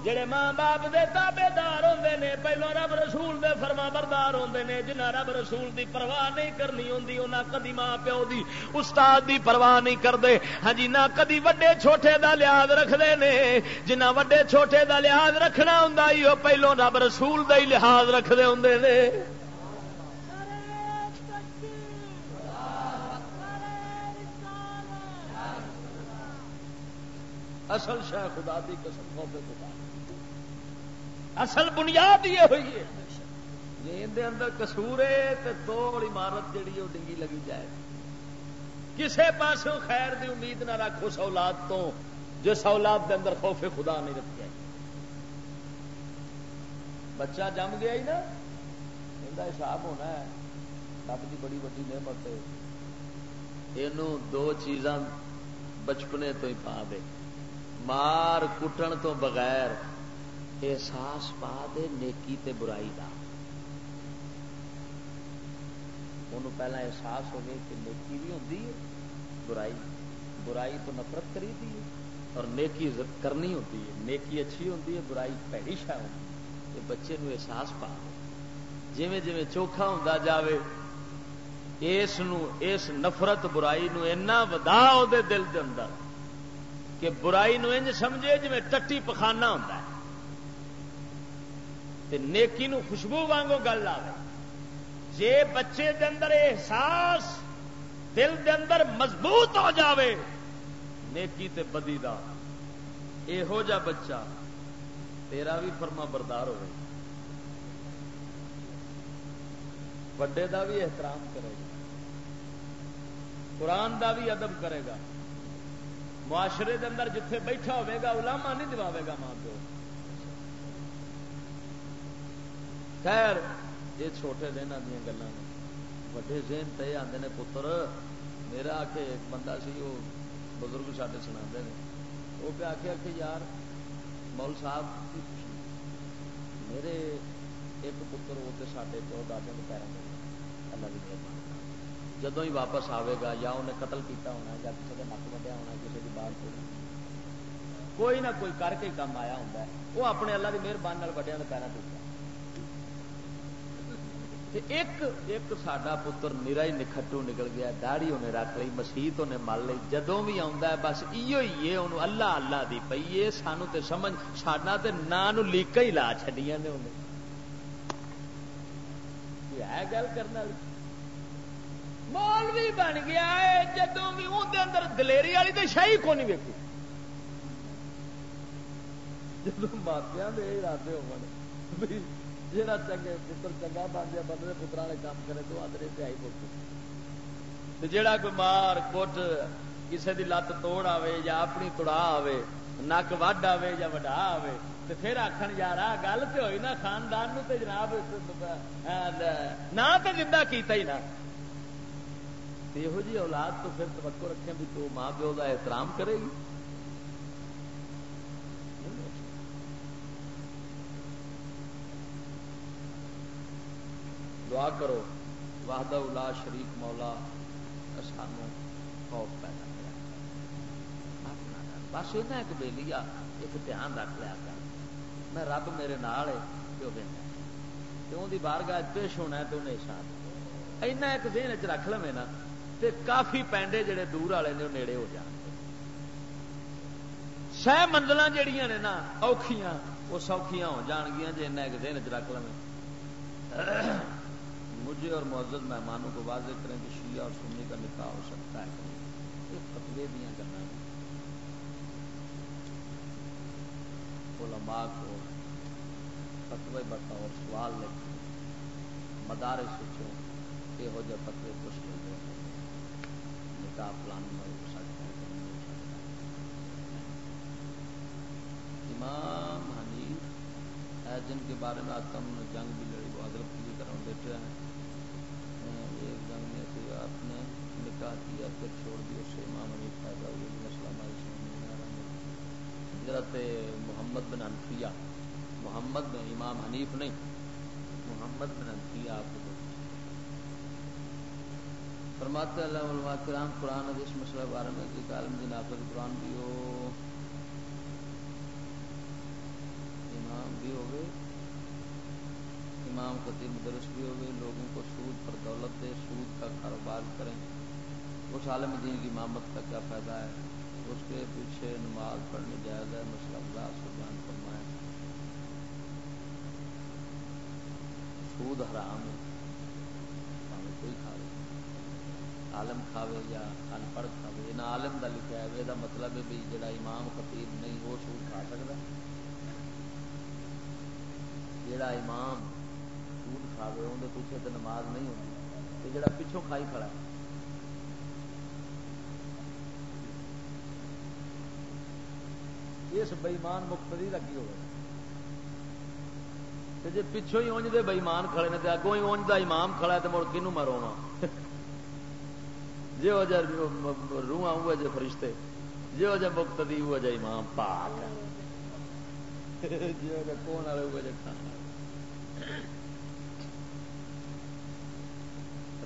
جڑے ماں باپ دے تابے دار ہوتے نے، پہلو رب رسول دے فرما بردار ہوتے ہیں جنہ رب رسول دی پرواہ نہیں کرنی ہوتی انہیں کدی ماں پیو دی استاد دی پرواہ نہیں کرتے ہاں جی نہ کدی وڈے چھوٹے دا لحاظ رکھتے ہیں جنہ وڈے چھوٹے دا لحاظ رکھنا ہوں وہ پہلو رب رسول دا ہی لحاظ رکھتے ہوں نے۔ اصل شہ خدا دی قسم خوف خدا۔ اصل بنیاد یہ ہوئی ہے۔ جی اندر کسور ہے تو توڑ عمارت جیڑی وہ ڈنگی لگی جائے۔ کسے پاس خیر دی امید نہ رکھو سولاد تو جو سولاد دے اندر خوف خدا نہیں رکھا بچہ جم گیا ہی نا ان حساب ہونا ہے۔ رب کی بڑی وڈی نعمت ہے۔ یہ دو چیزاں بچپنے تو ہی پا دے۔ مار کٹن تو بغیر احساس پا دے، نیکی تے برائی دا۔ انہوں پہلا احساس ہو گئے کہ نیکی بھی ہوتی ہے، برائی برائی تو نفرت کری دی ہے، اور نیکی کرنی ہوتی ہے۔ نیکی اچھی ہوتی ہے، برائی پہلی شا ہوتی ہے۔ بچے نو احساس پا جویں جویں چوکھا ہوں جاوے، اس نو اس نفرت برائی نو اینا ودا دے دل دے اندر کہ برائی نو انج سمجھے جی ٹٹی پخانا ہوتا ہے۔ تے نیکی نو خوشبو وانگو گل آئے جے بچے دے اندر احساس دل دے اندر مضبوط ہو جاوے، نیکی تے بدی دا۔ اے ہو جا بچہ، تیرا بھی فرما بردار ہوئے وڈے دا بھی احترام کرے گا۔ قرآن دا بھی ادب کرے گا۔ معاشرے دے اندر جتھے بیٹھا ہوئے گا علامہ نہیں دواوے گا ماں پیو۔ خیر، یہ چھوٹے دن دیا گلیں وڈے ذہن تے آتے نے، پتر، میرا آ کے ایک بندہ سی وہ بزرگ سڈے سنا وہ پہ آخیا کہ یار، مول صاحب، میرے ایک پتر وہ سڈے پیو دادے کے پیروں میں اللہ کی مہربانی جدو ہی واپس آئے گا، یا انہیں قتل کیتا ہونا یا کسی کا نک وڈیا ہونا کسی کی بال کو کوئی نہ کوئی کر کے کام آیا ہوں وہ اپنے اللہ کی مہربانی وڈیا کے پیروں ٹوٹا ایک ایک سڈا پتر نرا ہی نکھٹو نکل گیا داڑی انہیں رکھ لی مسیت انہیں مل لی جدوں بھی آتا ہے بس ایو ہی ہے انہوں اللہ اللہ دی پی ہے سانو تے سمجھ ساڈا تے نام لیکا ہی لا چڈیا نے انہیں ہے گل کرنے والی مول بھی بن گیا ہے جدوں بھی اندر اندر دلیری والی تو شاہی کو نہیں ویکو جدو ماپیا دے ارادے ہو جہاں چنگے پتر چنگا بن جائے، بندے پترا والے کام کرے تو آدھے سے آئی پوچھ جا کوئی مار، کٹ کسی کی لت توڑ آئے یا اپنی تڑا آئے نک وڈ آئے یا وڈا آئے تو پھر آخر یار گل تو ہوئی نا، خاندان نو تے جناب نہ تو زندہ کیتا ہی نہ یہو جی اولاد تو پھر توقع رکھیں بھی تو ماں پیو کا احترام کرے گی۔ دعا کرو واہد الا شریف مولا، سانو خوف پیدا کیا۔ بس یہ ایک بے لیا ایک دھیان رکھ لیا کر۔ میں رب میرے نال ہے جو کیوں دی بار گاہ پیش ہونا ہے تو انہیں شان اینا ایک دن چ رکھ لو نا تے کافی پینڈے جڑے دور والے نے نیڑے ہو جان سہ منزل جہیا نے نا، اوکھیاں، وہ سوکھیاں ہو جان گیا جی ایک دن چ رکھ لو مجھے اور معزز مہمانوں کو واضح کریں کہ شیعہ اور سنی کا نکاح ہو سکتا ہے۔ یہ فتوے دیا کرنا ہے۔ علماء کو فتوے بتاؤ، سوال لکھ مدارے سوچو یہو جہ فتوے کچھ لوگ نکاح پلان میں ہو سکتا ہے امام حنیف ہے جن کے بارے میں آج کم جنگ بھی نکاح پھر چھوڑ دیا اس سے امام حنیف پیدا ہوئی مسئلہ حضرت محمد بن انفیہ، محمد بن امام حنیف نہیں، محمد بن انفیہ آپ کو فرماتے اللہ علماء کرام قرآن اس مسئلہ بارے میں کہ عالم دن آفر قرآن بھی ہو امام بھی ہوگئے امام خطیب مدرس بھی ہوگئے لوگوں کو سود پر دولت دے، سود کا کاروبار کریں۔ اس عالم دین کی امامت کا کیا فائدہ ہے؟ اس کے پیچھے نماز پڑھنے جائز ہے مسئلہ اللہ سے فرمائے۔ سود حرام ہے۔ کوئی کھاوے عالم کھاوے یا ان پڑھ کھاوے۔ نہ عالم کا لکھا ہے یہ مطلب ہے بھی جڑا امام خطیب نہیں، وہ سود کھا سکتا جڑا امام سود کھاوے اندر پیچھے تو نماز نہیں ہوتی جڑا پچھوں کھائی کھڑا ہے۔ اس بئیمان مقتدی کا کی ہوگا جی پچھوں ہی اونج دے بئیمان کھڑے نے اگوں ہی اونج دا امام کھڑا ہے تو مڑ کنو مرو جی وہ جا روح آؤں جی فرشتے جی وہ جا مقتدی ہوا جا امام پاک۔ جی وہ کون والے ہوا جا کھانا۔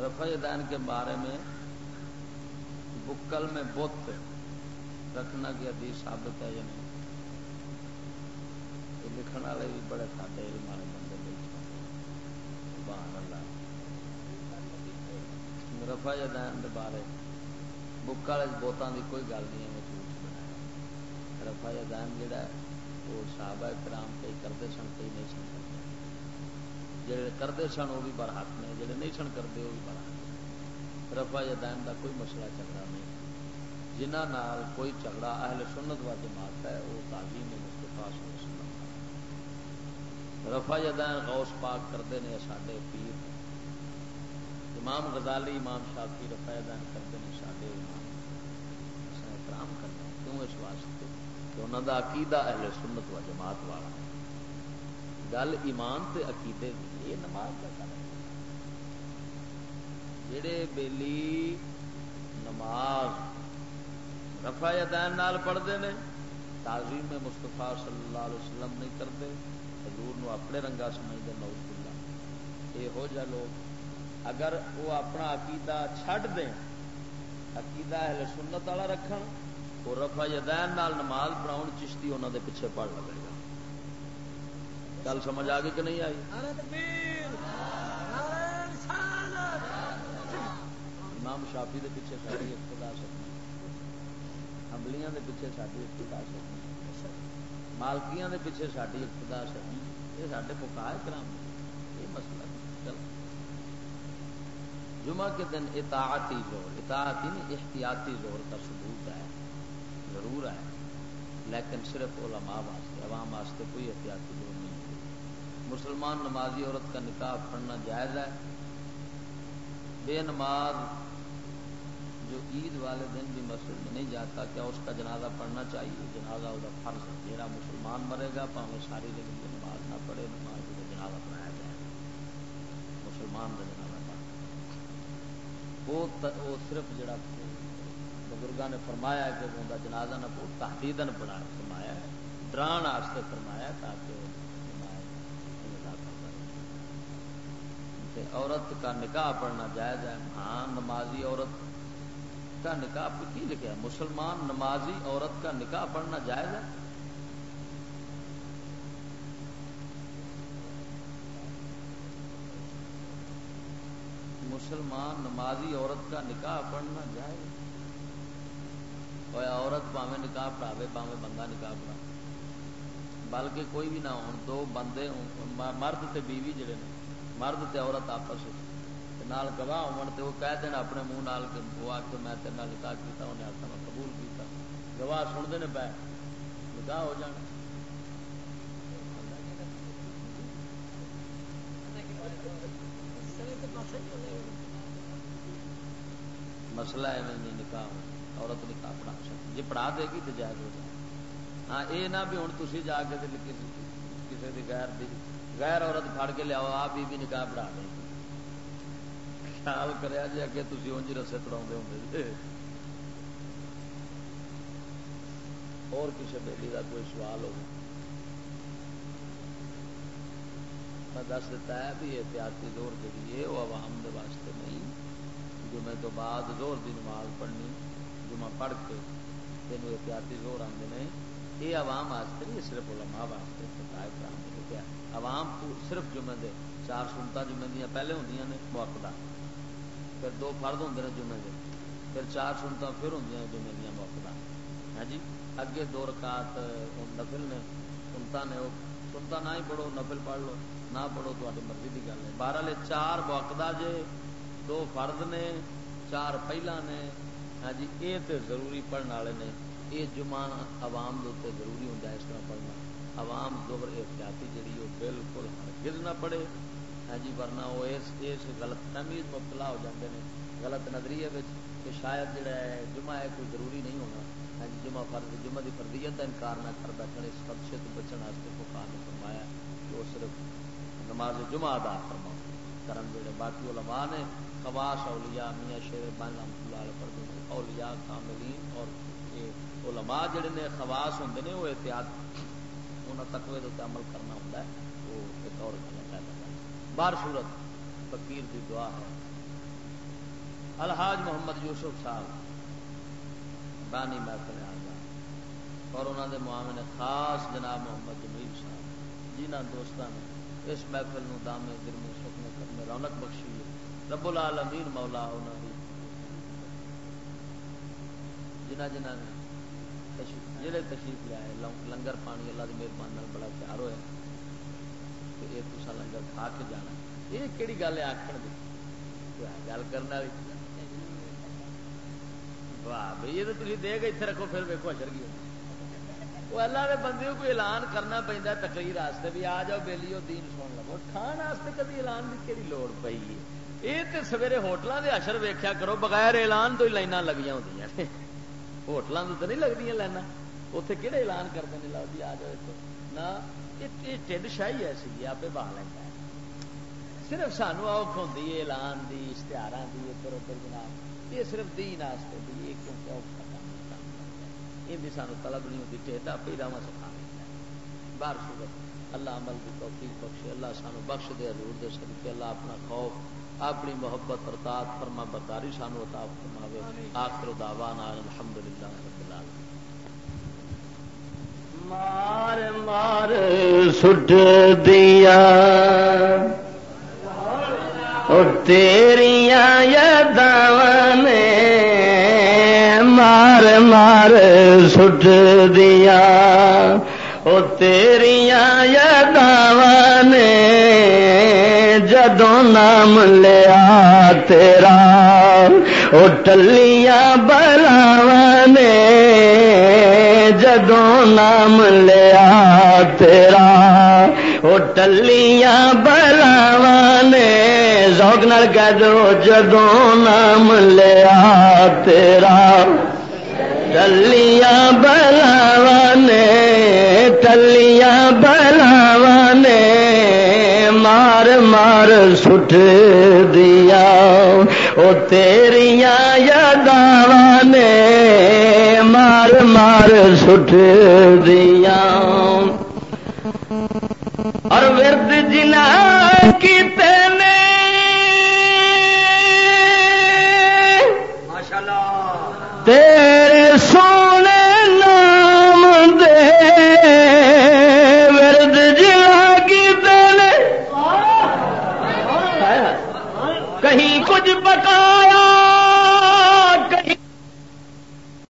رفع دین کے بارے میں بکل میں بت رکھنا کی حدیث ثابت ہے یا نہیں۔ لکھن والے بھی بڑے ساڈے والے بندے بہان اللہ۔ رفا جدین بارے بک والے بوتان کی کوئی گل نہیں ہے جھوٹ بنایا۔ رفا جدین جہا وہ صحابہ کرام کئی کرتے سن، کئی نہیں سن کرتے جڑے کرتے سن، وہ بھی برحق نے جڑے نہیں سن کرتے وہ بھی برحق رفا جدین کا کوئی مسئلہ جھگڑا نہیں۔ جنہ نال کوئی جھگڑا اہل سنت و جماعت ہے، وہ تعلیم مستفا سن رفا جدین غوث پاک کرتے ہیں سڈے پیر۔ امام غزالی، امام شافی رفا جدین کرتے ہیں سڈے امام۔ احترام کرنا کیوں اس واسطے؟ کہ انہوں کا عقیدہ اہل سنت و جماعت والا گل ایمان تے عقیدے کی یہ نماز کا کر جڑے بیلی نماز رفا جدین پڑھتے ہیں تعظیم میں مستفا صلی اللہ علیہ وسلم نہیں کرتے حضور نو اپنے رنگا سمجھتے نوز بلا یہ ہو جا لوگ اگر وہ اپنا عقیدہ چھڈ دیں عقیدہ اہل سنت والا رکھ وہ رفا جدین نماز پڑھاؤ چشتی انہوں دے پیچھے پڑھ لگے گا۔ گل سمجھ آ گئی کہ نہیں آئی؟ امام شافی دے پیچھے ساری ابتدا سکتی حملیاں دے پیچھے ساری ابتدا سکتی مالکیاں دے پیچھے ساری ابتدا سے یہ سارے پکار کرام۔ یہ مسئلہ چل جمعہ کے دن اطاعتی زور، اطاعتی نہیں، احتیاطی زور کا ثبوت ہے۔ ضرور ہے۔ لیکن صرف علماء واسطے، عوام واسطے کوئی احتیاطی زور نہیں ہے۔ مسلمان نمازی عورت کا نکاح پڑھنا جائز ہے۔ بے نماز جو عید والے دن بھی مسجد میں نہیں جاتا، کیا اس کا جنازہ پڑھنا چاہیے؟ جنازہ فرض ہے جہاں مسلمان مرے گا، پاوے ساری زندگی نماز نہ پڑھے، نماز کو جنازہ پڑھایا جائے۔ مسلمان کا جنازہ وہ صرف جڑا بزرگوں نے فرمایا کہ ان کا جنازہ نہ پڑھ تحدید پڑھا فرمایا ڈران واسطے فرمایا تاکہ عورت کا نکاح پڑھنا جائز ہے ہاں نمازی عورت کا نکاح کی لکھا مسلمان نمازی عورت کا نکاح پڑھنا جائز ہے؟ مسلمان نمازی عورت کا نکاح پڑھنا جائز اور عورت پاوے نکاح پڑھاوے پاوے بندہ نکاح پڑھا۔ بلکہ کوئی بھی نہ ہو دو بندے مرد تے بیوی جڑے نے، مرد تے عورت آپس نال گواہ ہو وہ کہہ دینا اپنے منہ نال کہ وہ آ کے میں تیرے نکاح کیا انہیں آخر میں قبول کیا گواہ سنتے ہیں پہ نکاح ہو جانا۔ Thank you. مسئلہ ہے نہیں نکاح عورت نکاح پڑھا سکتی جی پڑھا دے گی تو جائز ہو جائے ہاں یہ نہ بھی ہوں تھی جا کے کسی کی غیر دی غیر عورت پھڑ کے لیا آپ بھی نکاح پڑھا دیں خیال کرا جی اگے تھی انج رسے تڑا ہوں اور کسی بیٹی کا کوئی سوال ہو۔ میں دس دیتا ہے بھی احتیاطی زور جی ہے وہ عوام دے واسطے نہیں۔ جمعے تو بعد زور دی نماز پڑھنی، جمعہ پڑھ کے تین احتیاطی زور آتے ہیں یہ عوام واسطے نہیں صرف علماء واسطے کیا عوام صرف جمعے دے، چار سنتا جمعے دیا پہلے ہوں نے موقع پھر دو فرد ہوں نے جمعے دے، پھر چار سنتا پھر ہوں جمعے دیا موقع ہاں جی؟ اگے دو رکعت نفل نے سنتا نے سنتا نہ ہی پڑھو، نفل پڑھ لو، نہ پڑھو تاری مرضی کی گل ہے۔ بارہ چار موقع جے دو فرد نے، چار پہلا نے۔ ہاں جی یہ تو ضروری پڑھنے والے نے۔ یہ جمع عوام دے ضروری ہوں اس طرح پڑھنا۔ عوام دوبر احتیاطی جڑی وہ بالکل ہرگز نہ پڑھے۔ ہاں جی ورنہ وہ اس اس غلط فہمی مبتلا ہو جاتے ہیں غلط نظریے کہ شاید جڑا ہے، جمعہ ہے، کوئی ضروری نہیں ہونا۔ ہاں جی جمعہ فرض، جمعہ کی فردیت کا انکار نہ کر بیٹھنے اس خدشے تو بچن واسطے کو کار نے فرمایا کہ وہ صرف نماز جمعہ ادا فرما کرن جڑے باقی علماء نے خواص اولیاء میاں شیر بان رحمۃ اللہ علیہ پر اولیاء کاملین اور علماء جڑے نے خواص ہوں نے، وہ احتیاط انہوں تقوی دے عمل کرنا ہوتا ہے، وہ ایک اور کرنا چاہتا ہے۔ بار صورت، فقیر کی دعا ہے۔ الحاج محمد یوسف صاحب، بانی محفل آزاد اور انہوں نے معاملے خاص جناب محمد جمیل صاحب جنہ دوستان نے اس محفل نو دامے، گرمی سکنے کرنے، رونق بخشی ہے۔ رب العالمین مولا انہوں نے جنہ جنہ نے جہے تشریف لیا ہے لنگر پانی اللہ کی مہربانی بڑا پیار ہوا یہ تصا لنگر کھا کے جانا یہ کہڑی گل ہے آخر کی گل کرنا واہ بھائی، یہ تو تھی دے گا اتنے رکھو، پھر ویکو اچر گئی وہ اللہ کے بندے کو اعلان کرنا پہنتا تقریر واسطے بھی آ جاؤ بہلی دین سن لو کھان واسطے کدی اعلان کی کہڑی لوڑ پی ہے؟ یہ تو سویرے ہوٹلوں کے اشر ویخیا کرو بغیر اعلان تو ہی لائن لگی ہوں ہوٹلوں تو نہیں لگتی لائن اتنے کہڑے اعلان کرتے ہیں لو جی آ جاؤ نہ یہ ٹھڈ شاہی ایسی آپ بہا لینا صرف سانو اوکھ ہوتی ہے اعلان دی اشتہار دی ادھر ادھر جناب یہ صرف دین واسطے بھی یہ کیونکہ اوکھا کام یہ بھی سانو طلب نہیں ہوتی ٹھڈ آپ ہی راوا سکھا لینا بار صورت اللہ عمل کی توفیق بخشے اللہ سانو بخش دے حضور دے صدقے اللہ اپنا خوف اپنی محبت اور فرما برداری سانو عطا فرماوے۔ آخر دعوانا الحمدللہ رب العالمین۔ مار مار سٹ دیا۔ تیریا یاداں نے مار مار سٹ دیا۔ وہ تیریا یاداں نے جدوں نام لیا تیرا وہ ٹلیاں بلاو نے، جدوں نام لیا تیرا وہ ٹلیاں بلاو نے زوگ نال کہہ دو، جدوں نام لیا تیرا۔ ٹلیاں بلاو نے، ٹلیاں بلاو مار مار سٹ دیا او تیریا یاد نے مار مار سٹ دیا اور ورد جنا کی تینے ماشاءاللہ